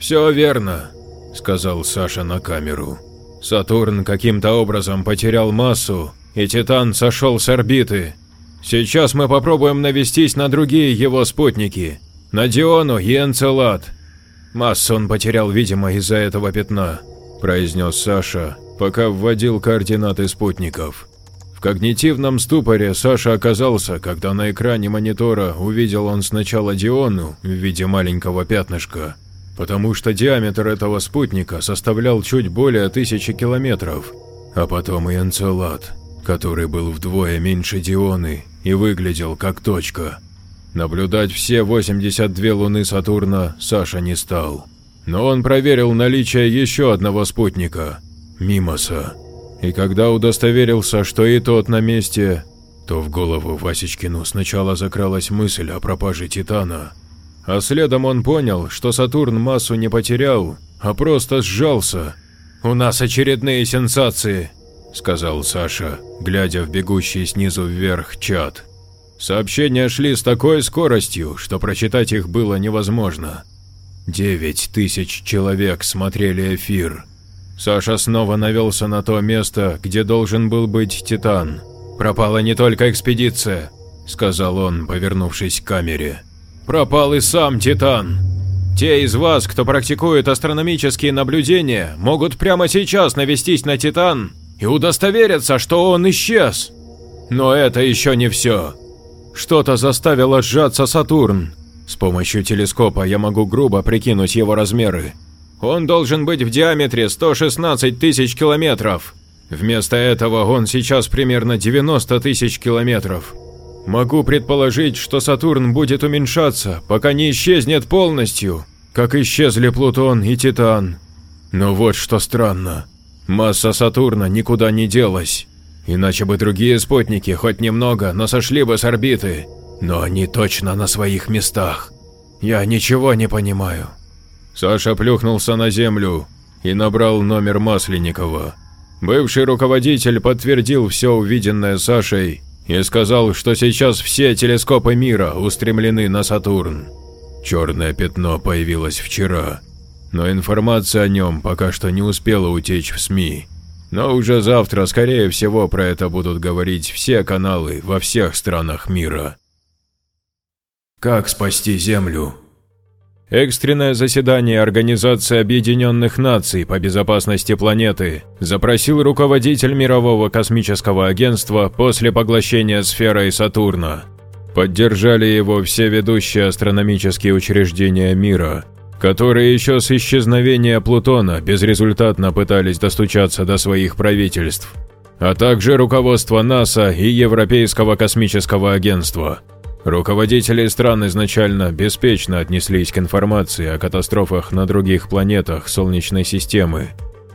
«Все верно», – сказал Саша на камеру. «Сатурн каким-то образом потерял массу, и Титан сошел с орбиты. Сейчас мы попробуем навестись на другие его спутники, на Диону и Энцелад. Массу он потерял, видимо, из-за этого пятна», – произнес Саша, пока вводил координаты спутников. В когнитивном ступоре Саша оказался, когда на экране монитора увидел он сначала Диону в виде маленького пятнышка, потому что диаметр этого спутника составлял чуть более тысячи километров, а потом и Энцелад, который был вдвое меньше Дионы и выглядел как точка. Наблюдать все 82 луны Сатурна Саша не стал, но он проверил наличие еще одного спутника – Мимоса. И когда удостоверился, что и тот на месте, то в голову Васечкину сначала закралась мысль о пропаже Титана – а следом он понял, что Сатурн массу не потерял, а просто сжался. «У нас очередные сенсации», – сказал Саша, глядя в бегущий снизу вверх чат. Сообщения шли с такой скоростью, что прочитать их было невозможно. Девять тысяч человек смотрели эфир. Саша снова навелся на то место, где должен был быть Титан. «Пропала не только экспедиция», – сказал он, повернувшись к камере пропал и сам Титан. Те из вас, кто практикует астрономические наблюдения, могут прямо сейчас навестись на Титан и удостовериться, что он исчез. Но это еще не все. Что-то заставило сжаться Сатурн. С помощью телескопа я могу грубо прикинуть его размеры. Он должен быть в диаметре 116 тысяч километров. Вместо этого он сейчас примерно 90 тысяч километров. Могу предположить, что Сатурн будет уменьшаться, пока не исчезнет полностью, как исчезли Плутон и Титан. Но вот что странно. Масса Сатурна никуда не делась. Иначе бы другие спутники хоть немного, но сошли бы с орбиты. Но они точно на своих местах. Я ничего не понимаю. Саша плюхнулся на землю и набрал номер Масленникова. Бывший руководитель подтвердил все увиденное Сашей и сказал, что сейчас все телескопы мира устремлены на Сатурн. Черное пятно появилось вчера, но информация о нем пока что не успела утечь в СМИ. Но уже завтра, скорее всего, про это будут говорить все каналы во всех странах мира. Как спасти Землю? Экстренное заседание Организации Объединенных Наций по безопасности планеты запросил руководитель Мирового космического агентства после поглощения сферой Сатурна. Поддержали его все ведущие астрономические учреждения мира, которые еще с исчезновения Плутона безрезультатно пытались достучаться до своих правительств, а также руководство НАСА и Европейского космического агентства – Руководители стран изначально беспечно отнеслись к информации о катастрофах на других планетах Солнечной системы.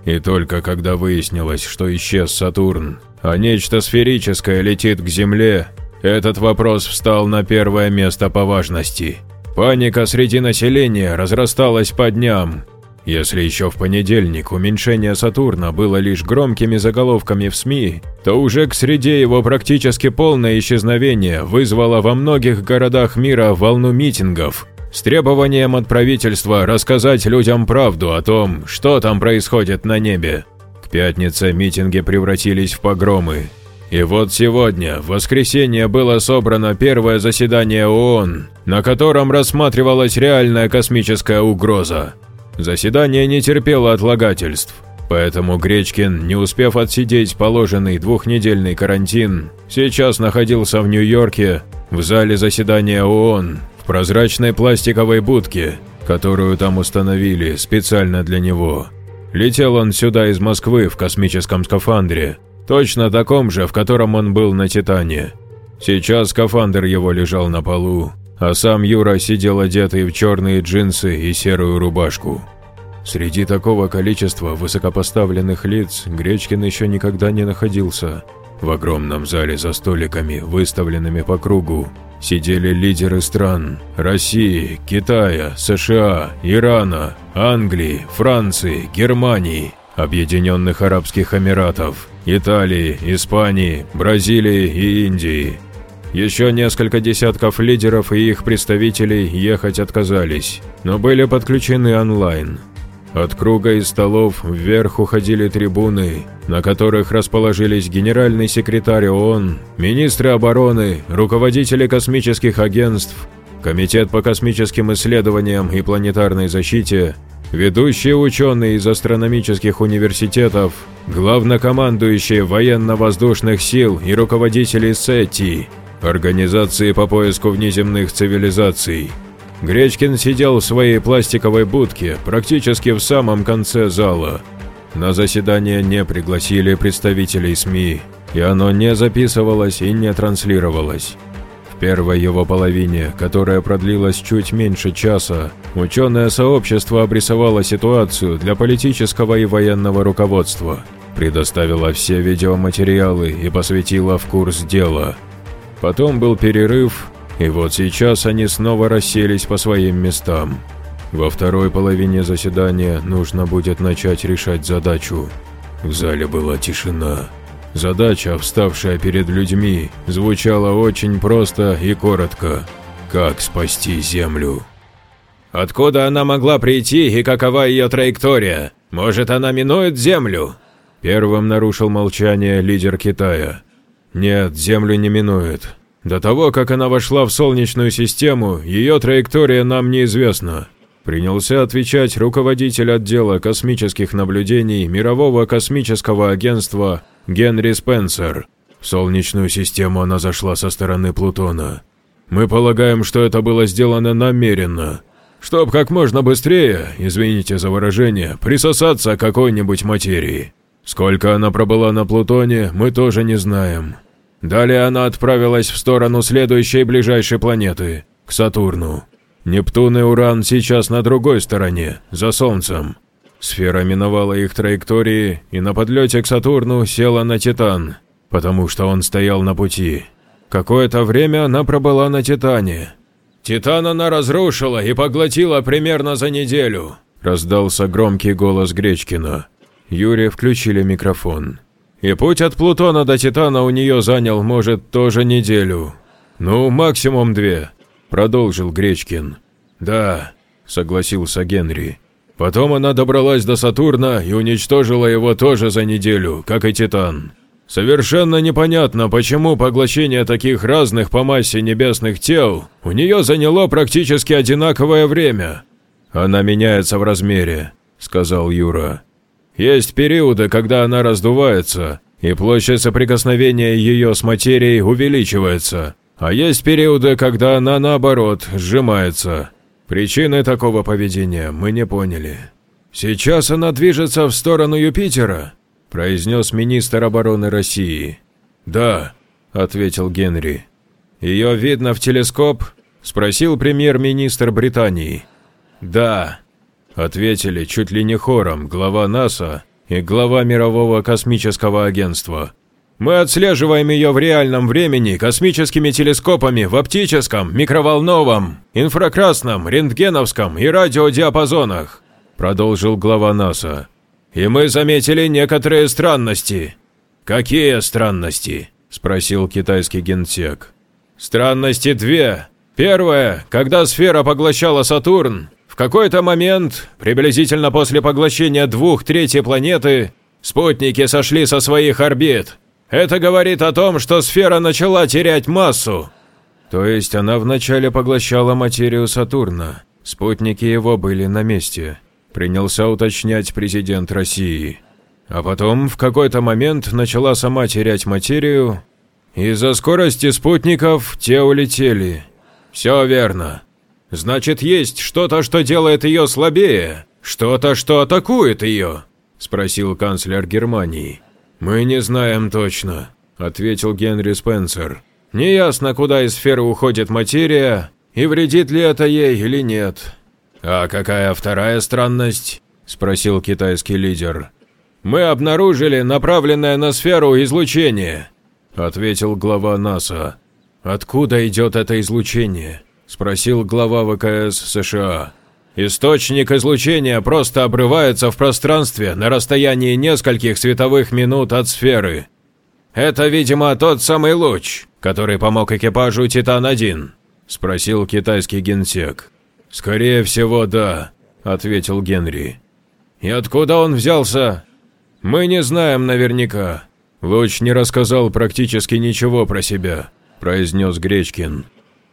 И только когда выяснилось, что исчез Сатурн, а нечто сферическое летит к Земле, этот вопрос встал на первое место по важности. Паника среди населения разрасталась по дням, если еще в понедельник уменьшение Сатурна было лишь громкими заголовками в СМИ, то уже к среде его практически полное исчезновение вызвало во многих городах мира волну митингов с требованием от правительства рассказать людям правду о том, что там происходит на небе. К пятнице митинги превратились в погромы. И вот сегодня, в воскресенье, было собрано первое заседание ООН, на котором рассматривалась реальная космическая угроза. Заседание не терпело отлагательств, поэтому Гречкин, не успев отсидеть положенный двухнедельный карантин, сейчас находился в Нью-Йорке в зале заседания ООН в прозрачной пластиковой будке, которую там установили специально для него. Летел он сюда из Москвы в космическом скафандре, точно таком же, в котором он был на Титане. Сейчас скафандр его лежал на полу, а сам Юра сидел одетый в черные джинсы и серую рубашку. Среди такого количества высокопоставленных лиц Гречкин еще никогда не находился. В огромном зале за столиками, выставленными по кругу, сидели лидеры стран – России, Китая, США, Ирана, Англии, Франции, Германии, Объединенных Арабских Эмиратов, Италии, Испании, Бразилии и Индии. Еще несколько десятков лидеров и их представителей ехать отказались, но были подключены онлайн. От круга из столов вверх уходили трибуны, на которых расположились генеральный секретарь ООН, министры обороны, руководители космических агентств, Комитет по космическим исследованиям и планетарной защите, ведущие ученые из астрономических университетов, главнокомандующие военно-воздушных сил и руководители СЭТИ, организации по поиску внеземных цивилизаций – Гречкин сидел в своей пластиковой будке практически в самом конце зала. На заседание не пригласили представителей СМИ, и оно не записывалось и не транслировалось. В первой его половине, которая продлилась чуть меньше часа, ученое сообщество обрисовало ситуацию для политического и военного руководства, предоставило все видеоматериалы и посвятило в курс дела. Потом был перерыв, и вот сейчас они снова расселись по своим местам. Во второй половине заседания нужно будет начать решать задачу. В зале была тишина. Задача, вставшая перед людьми, звучала очень просто и коротко. Как спасти Землю? «Откуда она могла прийти и какова ее траектория? Может, она минует Землю?» Первым нарушил молчание лидер Китая. «Нет, Землю не минует. До того, как она вошла в Солнечную систему, ее траектория нам неизвестна. Принялся отвечать руководитель отдела космических наблюдений Мирового космического агентства Генри Спенсер. В Солнечную систему она зашла со стороны Плутона. Мы полагаем, что это было сделано намеренно, чтоб как можно быстрее, извините за выражение, присосаться к какой-нибудь материи. Сколько она пробыла на Плутоне, мы тоже не знаем. Далее она отправилась в сторону следующей ближайшей планеты, к Сатурну. Нептун и Уран сейчас на другой стороне, за Солнцем. Сфера миновала их траектории и на подлете к Сатурну села на Титан, потому что он стоял на пути. Какое-то время она пробыла на Титане. «Титан она разрушила и поглотила примерно за неделю», – раздался громкий голос Гречкина. Юре включили микрофон. И путь от Плутона до Титана у нее занял, может, тоже неделю. Ну, максимум две, продолжил Гречкин. Да, согласился Генри. Потом она добралась до Сатурна и уничтожила его тоже за неделю, как и Титан. Совершенно непонятно, почему поглощение таких разных по массе небесных тел у нее заняло практически одинаковое время. Она меняется в размере, сказал Юра. Есть периоды, когда она раздувается, и площадь соприкосновения ее с материей увеличивается, а есть периоды, когда она, наоборот, сжимается. Причины такого поведения мы не поняли. «Сейчас она движется в сторону Юпитера», – произнес министр обороны России. «Да», – ответил Генри. «Ее видно в телескоп?» – спросил премьер-министр Британии. «Да», ответили чуть ли не хором глава НАСА и глава Мирового космического агентства. Мы отслеживаем ее в реальном времени космическими телескопами в оптическом, микроволновом, инфракрасном, рентгеновском и радиодиапазонах, продолжил глава НАСА. И мы заметили некоторые странности. Какие странности? спросил китайский генсек. Странности две. Первое, когда сфера поглощала Сатурн, какой-то момент, приблизительно после поглощения двух третьей планеты, спутники сошли со своих орбит. Это говорит о том, что сфера начала терять массу. То есть она вначале поглощала материю Сатурна. Спутники его были на месте. Принялся уточнять президент России. А потом в какой-то момент начала сама терять материю. Из-за скорости спутников те улетели. Все верно. Значит, есть что-то, что делает ее слабее, что-то, что атакует ее?» – спросил канцлер Германии. «Мы не знаем точно», – ответил Генри Спенсер. «Неясно, куда из сферы уходит материя, и вредит ли это ей или нет». «А какая вторая странность?» – спросил китайский лидер. «Мы обнаружили направленное на сферу излучение», – ответил глава НАСА. откуда идет это излучение?» – спросил глава ВКС США. «Источник излучения просто обрывается в пространстве на расстоянии нескольких световых минут от сферы. Это, видимо, тот самый луч, который помог экипажу «Титан-1», – спросил китайский генсек. «Скорее всего, да», – ответил Генри. «И откуда он взялся?» «Мы не знаем наверняка. Луч не рассказал практически ничего про себя», – произнес Гречкин.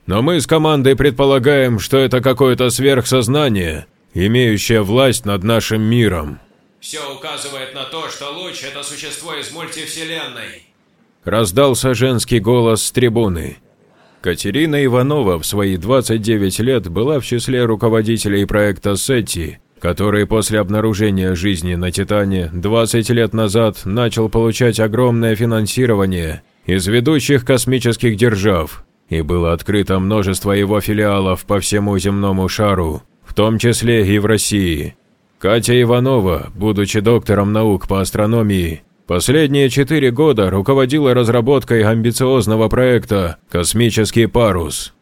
«Но мы с командой предполагаем, что это какое-то сверхсознание, имеющее власть над нашим миром». «Все указывает на то, что луч – это существо из мультивселенной», – раздался женский голос с трибуны. Катерина Иванова в свои 29 лет была в числе руководителей проекта «Сетти», который после обнаружения жизни на Титане 20 лет назад начал получать огромное финансирование из ведущих космических держав, и было открыто множество его филиалов по всему земному шару, в том числе и в России. Катя Иванова, будучи доктором наук по астрономии, последние четыре года руководила разработкой амбициозного проекта «Космический парус»,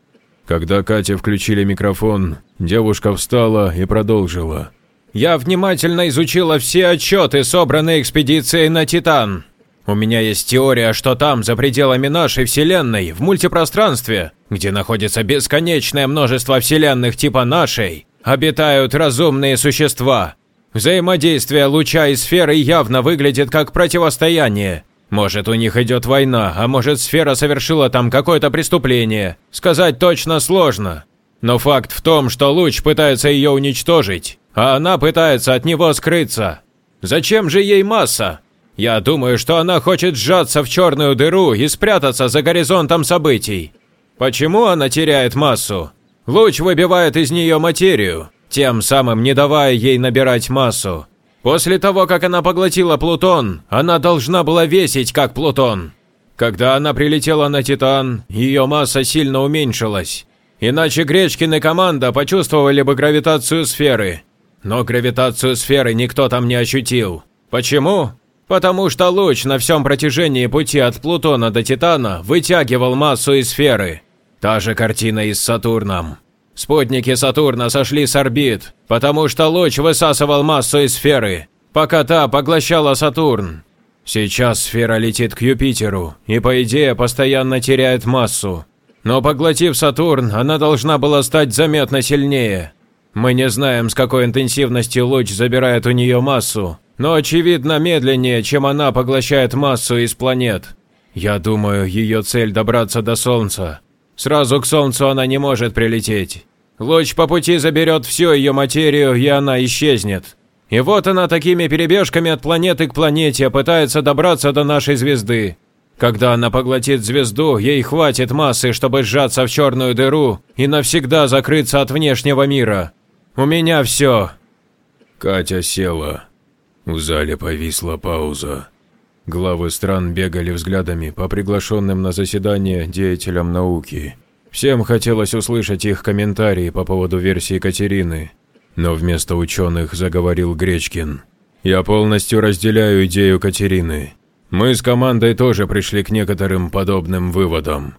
когда Кате включили микрофон, девушка встала и продолжила. «Я внимательно изучила все отчеты, собранные экспедицией на Титан. У меня есть теория, что там, за пределами нашей Вселенной, в мультипространстве, где находится бесконечное множество вселенных типа нашей, обитают разумные существа. Взаимодействие луча и сферы явно выглядит как противостояние, может, у них идет война, а может, сфера совершила там какое-то преступление. Сказать точно сложно. Но факт в том, что луч пытается ее уничтожить, а она пытается от него скрыться. Зачем же ей масса? Я думаю, что она хочет сжаться в черную дыру и спрятаться за горизонтом событий. Почему она теряет массу? Луч выбивает из нее материю, тем самым не давая ей набирать массу. После того, как она поглотила Плутон, она должна была весить как Плутон. Когда она прилетела на Титан, ее масса сильно уменьшилась. Иначе Гречкин и команда почувствовали бы гравитацию сферы. Но гравитацию сферы никто там не ощутил. Почему? Потому что луч на всем протяжении пути от Плутона до Титана вытягивал массу из сферы. Та же картина и с Сатурном. Спутники Сатурна сошли с орбит, потому что луч высасывал массу из сферы, пока та поглощала Сатурн. Сейчас сфера летит к Юпитеру и, по идее, постоянно теряет массу. Но поглотив Сатурн, она должна была стать заметно сильнее. Мы не знаем, с какой интенсивностью луч забирает у нее массу, но очевидно медленнее, чем она поглощает массу из планет. Я думаю, ее цель добраться до Солнца, Сразу к Солнцу она не может прилететь. Луч по пути заберет всю ее материю, и она исчезнет. И вот она такими перебежками от планеты к планете пытается добраться до нашей звезды. Когда она поглотит звезду, ей хватит массы, чтобы сжаться в черную дыру и навсегда закрыться от внешнего мира. У меня все. Катя села. В зале повисла пауза. Главы стран бегали взглядами по приглашенным на заседание деятелям науки. Всем хотелось услышать их комментарии по поводу версии Катерины. Но вместо ученых заговорил Гречкин. «Я полностью разделяю идею Катерины. Мы с командой тоже пришли к некоторым подобным выводам».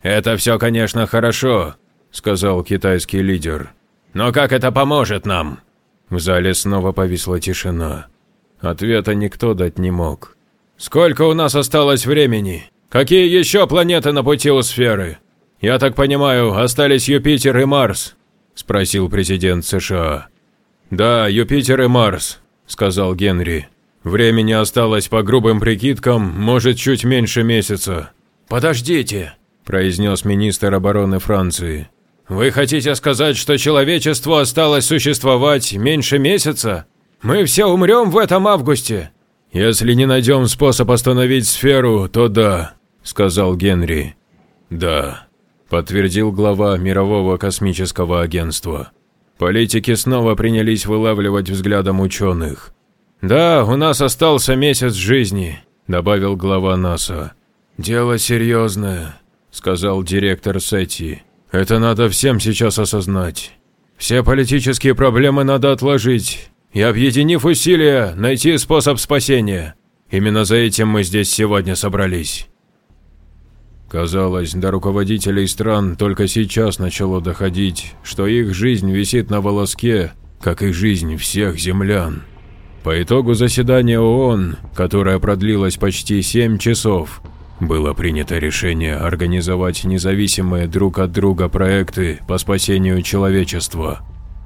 «Это все, конечно, хорошо», – сказал китайский лидер. «Но как это поможет нам?» В зале снова повисла тишина. Ответа никто дать не мог. Сколько у нас осталось времени? Какие еще планеты на пути у сферы? Я так понимаю, остались Юпитер и Марс? Спросил президент США. Да, Юпитер и Марс, сказал Генри. Времени осталось по грубым прикидкам, может, чуть меньше месяца. Подождите, произнес министр обороны Франции. Вы хотите сказать, что человечеству осталось существовать меньше месяца? Мы все умрем в этом августе. «Если не найдем способ остановить сферу, то да», – сказал Генри. «Да», – подтвердил глава Мирового космического агентства. Политики снова принялись вылавливать взглядом ученых. «Да, у нас остался месяц жизни», – добавил глава НАСА. «Дело серьезное», – сказал директор Сетти. «Это надо всем сейчас осознать. Все политические проблемы надо отложить и, объединив усилия, найти способ спасения. Именно за этим мы здесь сегодня собрались. Казалось, до руководителей стран только сейчас начало доходить, что их жизнь висит на волоске, как и жизнь всех землян. По итогу заседания ООН, которое продлилось почти 7 часов, было принято решение организовать независимые друг от друга проекты по спасению человечества.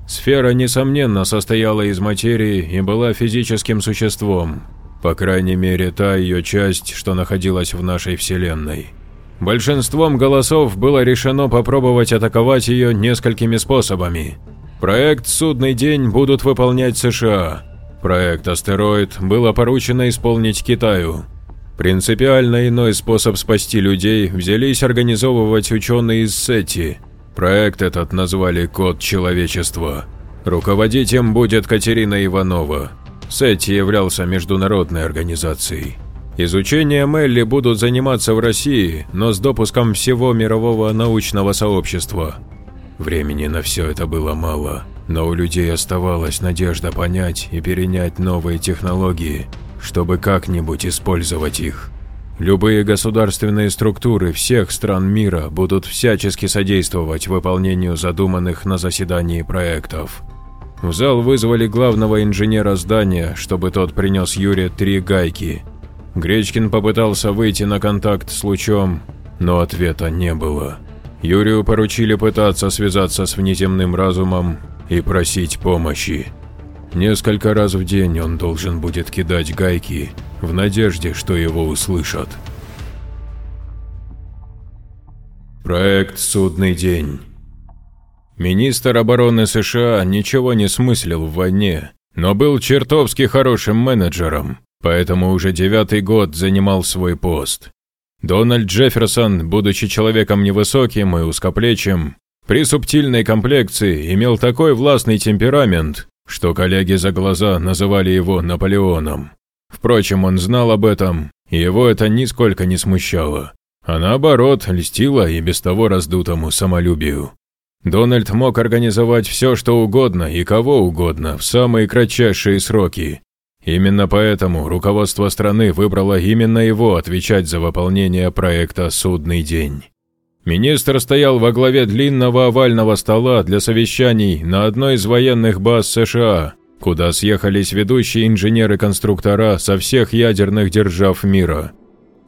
Сфера, несомненно, состояла из материи и была физическим существом, по крайней мере та ее часть, что находилась в нашей Вселенной. Большинством голосов было решено попробовать атаковать ее несколькими способами. Проект «Судный день» будут выполнять США. Проект «Астероид» было поручено исполнить Китаю. Принципиально иной способ спасти людей взялись организовывать ученые из Сети. Проект этот назвали «Код человечества». Руководить им будет Катерина Иванова. Сети являлся международной организацией. Изучением Элли будут заниматься в России, но с допуском всего мирового научного сообщества. Времени на все это было мало, но у людей оставалась надежда понять и перенять новые технологии, чтобы как-нибудь использовать их. Любые государственные структуры всех стран мира будут всячески содействовать выполнению задуманных на заседании проектов. В зал вызвали главного инженера здания, чтобы тот принес Юре три гайки – Гречкин попытался выйти на контакт с лучом, но ответа не было. Юрию поручили пытаться связаться с внеземным разумом и просить помощи. Несколько раз в день он должен будет кидать гайки в надежде, что его услышат. Проект «Судный день». Министр обороны США ничего не смыслил в войне, но был чертовски хорошим менеджером поэтому уже девятый год занимал свой пост. Дональд Джефферсон, будучи человеком невысоким и узкоплечим, при субтильной комплекции имел такой властный темперамент, что коллеги за глаза называли его Наполеоном. Впрочем, он знал об этом, и его это нисколько не смущало, а наоборот, льстило и без того раздутому самолюбию. Дональд мог организовать все, что угодно и кого угодно в самые кратчайшие сроки, Именно поэтому руководство страны выбрало именно его отвечать за выполнение проекта «Судный день». Министр стоял во главе длинного овального стола для совещаний на одной из военных баз США, куда съехались ведущие инженеры-конструктора со всех ядерных держав мира.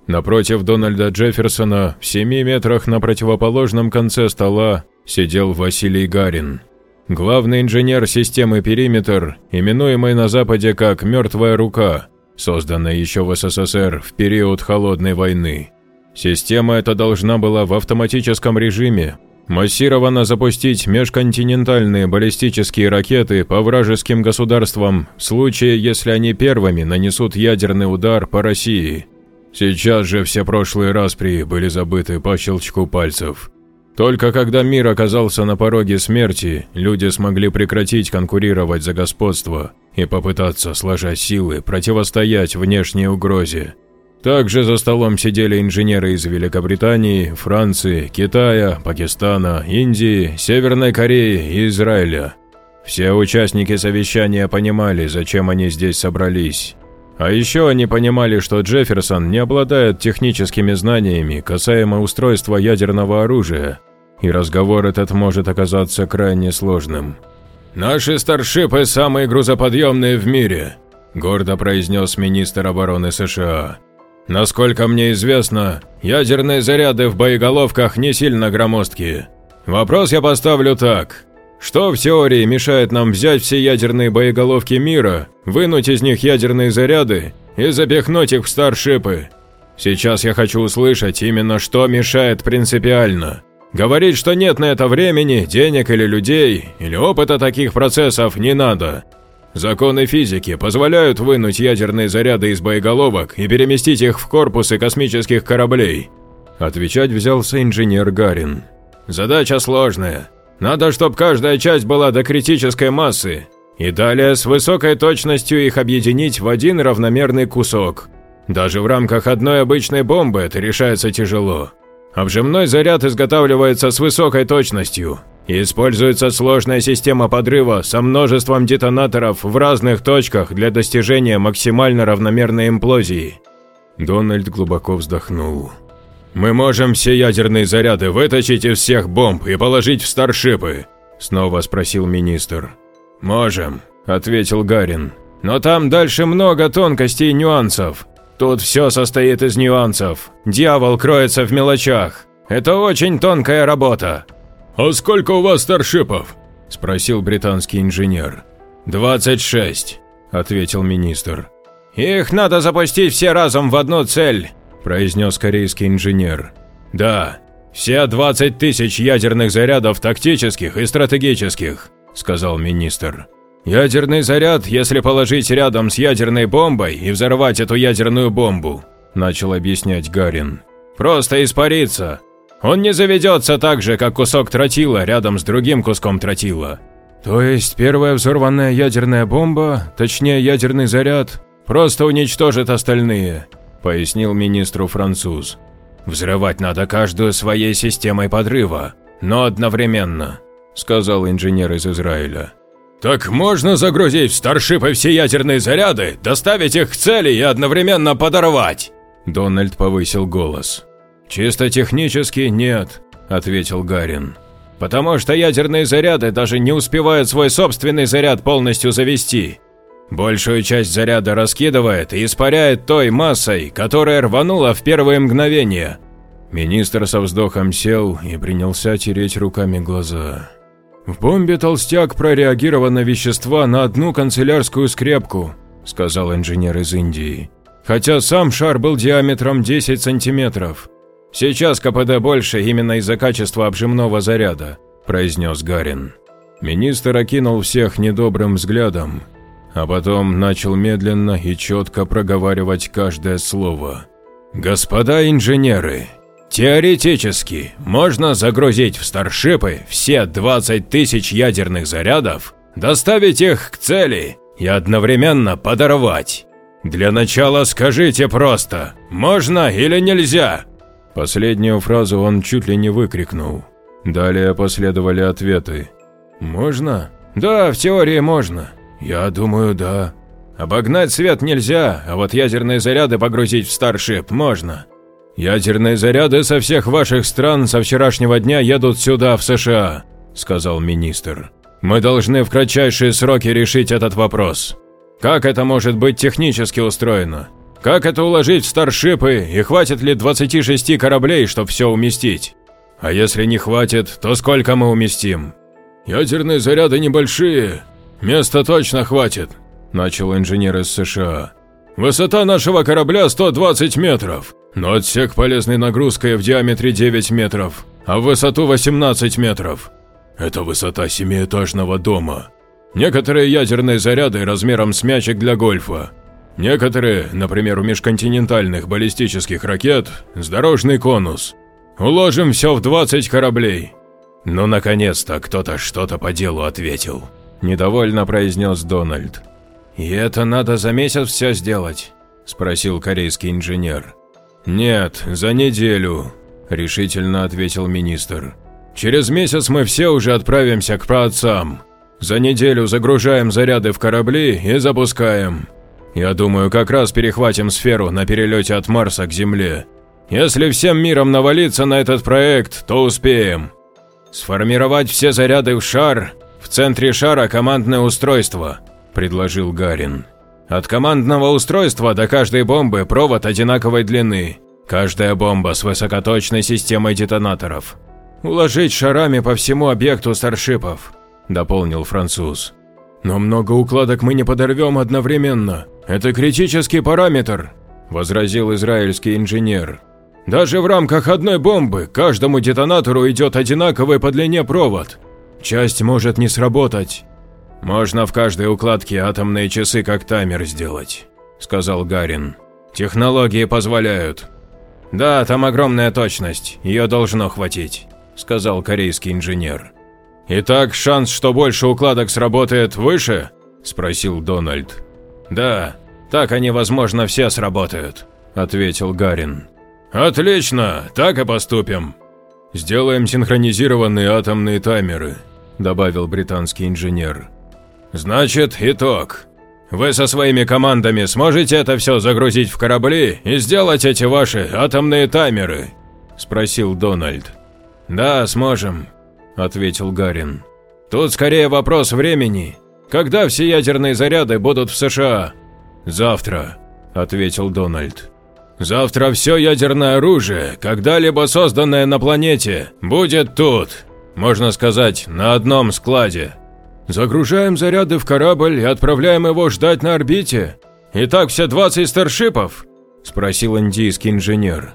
Напротив Дональда Джефферсона, в семи метрах на противоположном конце стола, сидел Василий Гарин, Главный инженер системы «Периметр», именуемый на Западе как «Мертвая рука», созданная еще в СССР в период Холодной войны. Система эта должна была в автоматическом режиме массированно запустить межконтинентальные баллистические ракеты по вражеским государствам в случае, если они первыми нанесут ядерный удар по России. Сейчас же все прошлые распри были забыты по щелчку пальцев. Только когда мир оказался на пороге смерти, люди смогли прекратить конкурировать за господство и попытаться, сложа силы, противостоять внешней угрозе. Также за столом сидели инженеры из Великобритании, Франции, Китая, Пакистана, Индии, Северной Кореи и Израиля. Все участники совещания понимали, зачем они здесь собрались. А еще они понимали, что Джефферсон не обладает техническими знаниями касаемо устройства ядерного оружия, и разговор этот может оказаться крайне сложным. «Наши старшипы самые грузоподъемные в мире», – гордо произнес министр обороны США. «Насколько мне известно, ядерные заряды в боеголовках не сильно громоздкие. Вопрос я поставлю так. Что в теории мешает нам взять все ядерные боеголовки мира, вынуть из них ядерные заряды и запихнуть их в старшипы? Сейчас я хочу услышать именно, что мешает принципиально. Говорить, что нет на это времени, денег или людей, или опыта таких процессов не надо. Законы физики позволяют вынуть ядерные заряды из боеголовок и переместить их в корпусы космических кораблей. Отвечать взялся инженер Гарин. Задача сложная. Надо, чтобы каждая часть была до критической массы, и далее с высокой точностью их объединить в один равномерный кусок. Даже в рамках одной обычной бомбы это решается тяжело. Обжимной заряд изготавливается с высокой точностью используется сложная система подрыва со множеством детонаторов в разных точках для достижения максимально равномерной имплозии. Дональд глубоко вздохнул. «Мы можем все ядерные заряды вытащить из всех бомб и положить в старшипы?» – снова спросил министр. «Можем», – ответил Гарин. «Но там дальше много тонкостей и нюансов. Тут все состоит из нюансов. Дьявол кроется в мелочах. Это очень тонкая работа». «А сколько у вас старшипов?» – спросил британский инженер. «Двадцать шесть», – ответил министр. «Их надо запустить все разом в одну цель», – произнес корейский инженер. «Да, все 20 тысяч ядерных зарядов тактических и стратегических», – сказал министр. «Ядерный заряд, если положить рядом с ядерной бомбой и взорвать эту ядерную бомбу», – начал объяснять Гарин. «Просто испарится. Он не заведется так же, как кусок тротила рядом с другим куском тротила». «То есть первая взорванная ядерная бомба, точнее ядерный заряд, просто уничтожит остальные», – пояснил министру француз. «Взрывать надо каждую своей системой подрыва, но одновременно», – сказал инженер из Израиля. «Так можно загрузить в старшипы все ядерные заряды, доставить их к цели и одновременно подорвать?» Дональд повысил голос. «Чисто технически нет», – ответил Гарин. «Потому что ядерные заряды даже не успевают свой собственный заряд полностью завести. Большую часть заряда раскидывает и испаряет той массой, которая рванула в первые мгновения». Министр со вздохом сел и принялся тереть руками глаза. «В бомбе толстяк прореагировал на вещества на одну канцелярскую скрепку», – сказал инженер из Индии. «Хотя сам шар был диаметром 10 сантиметров. Сейчас КПД больше именно из-за качества обжимного заряда», – произнес Гарин. Министр окинул всех недобрым взглядом, а потом начал медленно и четко проговаривать каждое слово. «Господа инженеры, теоретически можно загрузить в старшипы все 20 тысяч ядерных зарядов, доставить их к цели и одновременно подорвать. Для начала скажите просто, можно или нельзя?» Последнюю фразу он чуть ли не выкрикнул. Далее последовали ответы. «Можно? Да, в теории можно. Я думаю, да. Обогнать свет нельзя, а вот ядерные заряды погрузить в Старшип можно. Ядерные заряды со всех ваших стран со вчерашнего дня едут сюда, в США», – сказал министр. «Мы должны в кратчайшие сроки решить этот вопрос. Как это может быть технически устроено? Как это уложить старшипы и хватит ли 26 кораблей, чтобы все уместить? А если не хватит, то сколько мы уместим? Ядерные заряды небольшие, места точно хватит, начал инженер из США. Высота нашего корабля 120 метров, но отсек полезной нагрузкой в диаметре 9 метров, а в высоту 18 метров. Это высота семиэтажного дома. Некоторые ядерные заряды размером с мячик для гольфа, Некоторые, например, у межконтинентальных баллистических ракет, с дорожный конус. Уложим все в 20 кораблей. Ну, наконец-то кто-то что-то по делу ответил. Недовольно произнес Дональд. «И это надо за месяц все сделать?» – спросил корейский инженер. «Нет, за неделю», – решительно ответил министр. «Через месяц мы все уже отправимся к праотцам. За неделю загружаем заряды в корабли и запускаем. Я думаю, как раз перехватим сферу на перелете от Марса к Земле. Если всем миром навалиться на этот проект, то успеем. Сформировать все заряды в шар, в центре шара командное устройство, предложил Гарин. От командного устройства до каждой бомбы провод одинаковой длины. Каждая бомба с высокоточной системой детонаторов. Уложить шарами по всему объекту старшипов, дополнил француз. Но много укладок мы не подорвем одновременно. Это критический параметр, возразил израильский инженер. Даже в рамках одной бомбы каждому детонатору идет одинаковый по длине провод. Часть может не сработать. Можно в каждой укладке атомные часы как таймер сделать, сказал Гарин. Технологии позволяют. Да, там огромная точность, ее должно хватить, сказал корейский инженер. «Итак, шанс, что больше укладок сработает, выше?» – спросил Дональд. «Да, так они, возможно, все сработают», – ответил Гарин. «Отлично, так и поступим. Сделаем синхронизированные атомные таймеры», – добавил британский инженер. «Значит, итог. Вы со своими командами сможете это все загрузить в корабли и сделать эти ваши атомные таймеры?» –– спросил Дональд. «Да, сможем», – ответил Гарин. «Тут скорее вопрос времени. Когда все ядерные заряды будут в США?» «Завтра», – ответил Дональд. «Завтра все ядерное оружие, когда-либо созданное на планете, будет тут. Можно сказать, на одном складе. Загружаем заряды в корабль и отправляем его ждать на орбите. Итак, все 20 старшипов?» – спросил индийский инженер.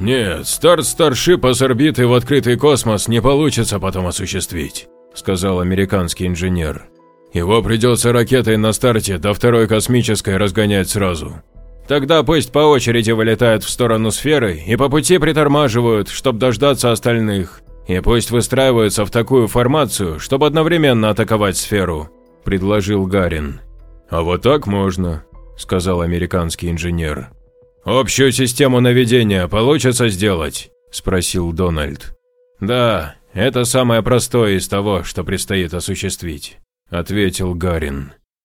«Нет, старт старшипа с орбиты в открытый космос не получится потом осуществить», – сказал американский инженер. «Его придется ракетой на старте до второй космической разгонять сразу. Тогда пусть по очереди вылетают в сторону сферы и по пути притормаживают, чтобы дождаться остальных. И пусть выстраиваются в такую формацию, чтобы одновременно атаковать сферу», – предложил Гарин. «А вот так можно», – сказал американский инженер. «Общую систему наведения получится сделать?» – спросил Дональд. «Да, это самое простое из того, что предстоит осуществить», – ответил Гарин.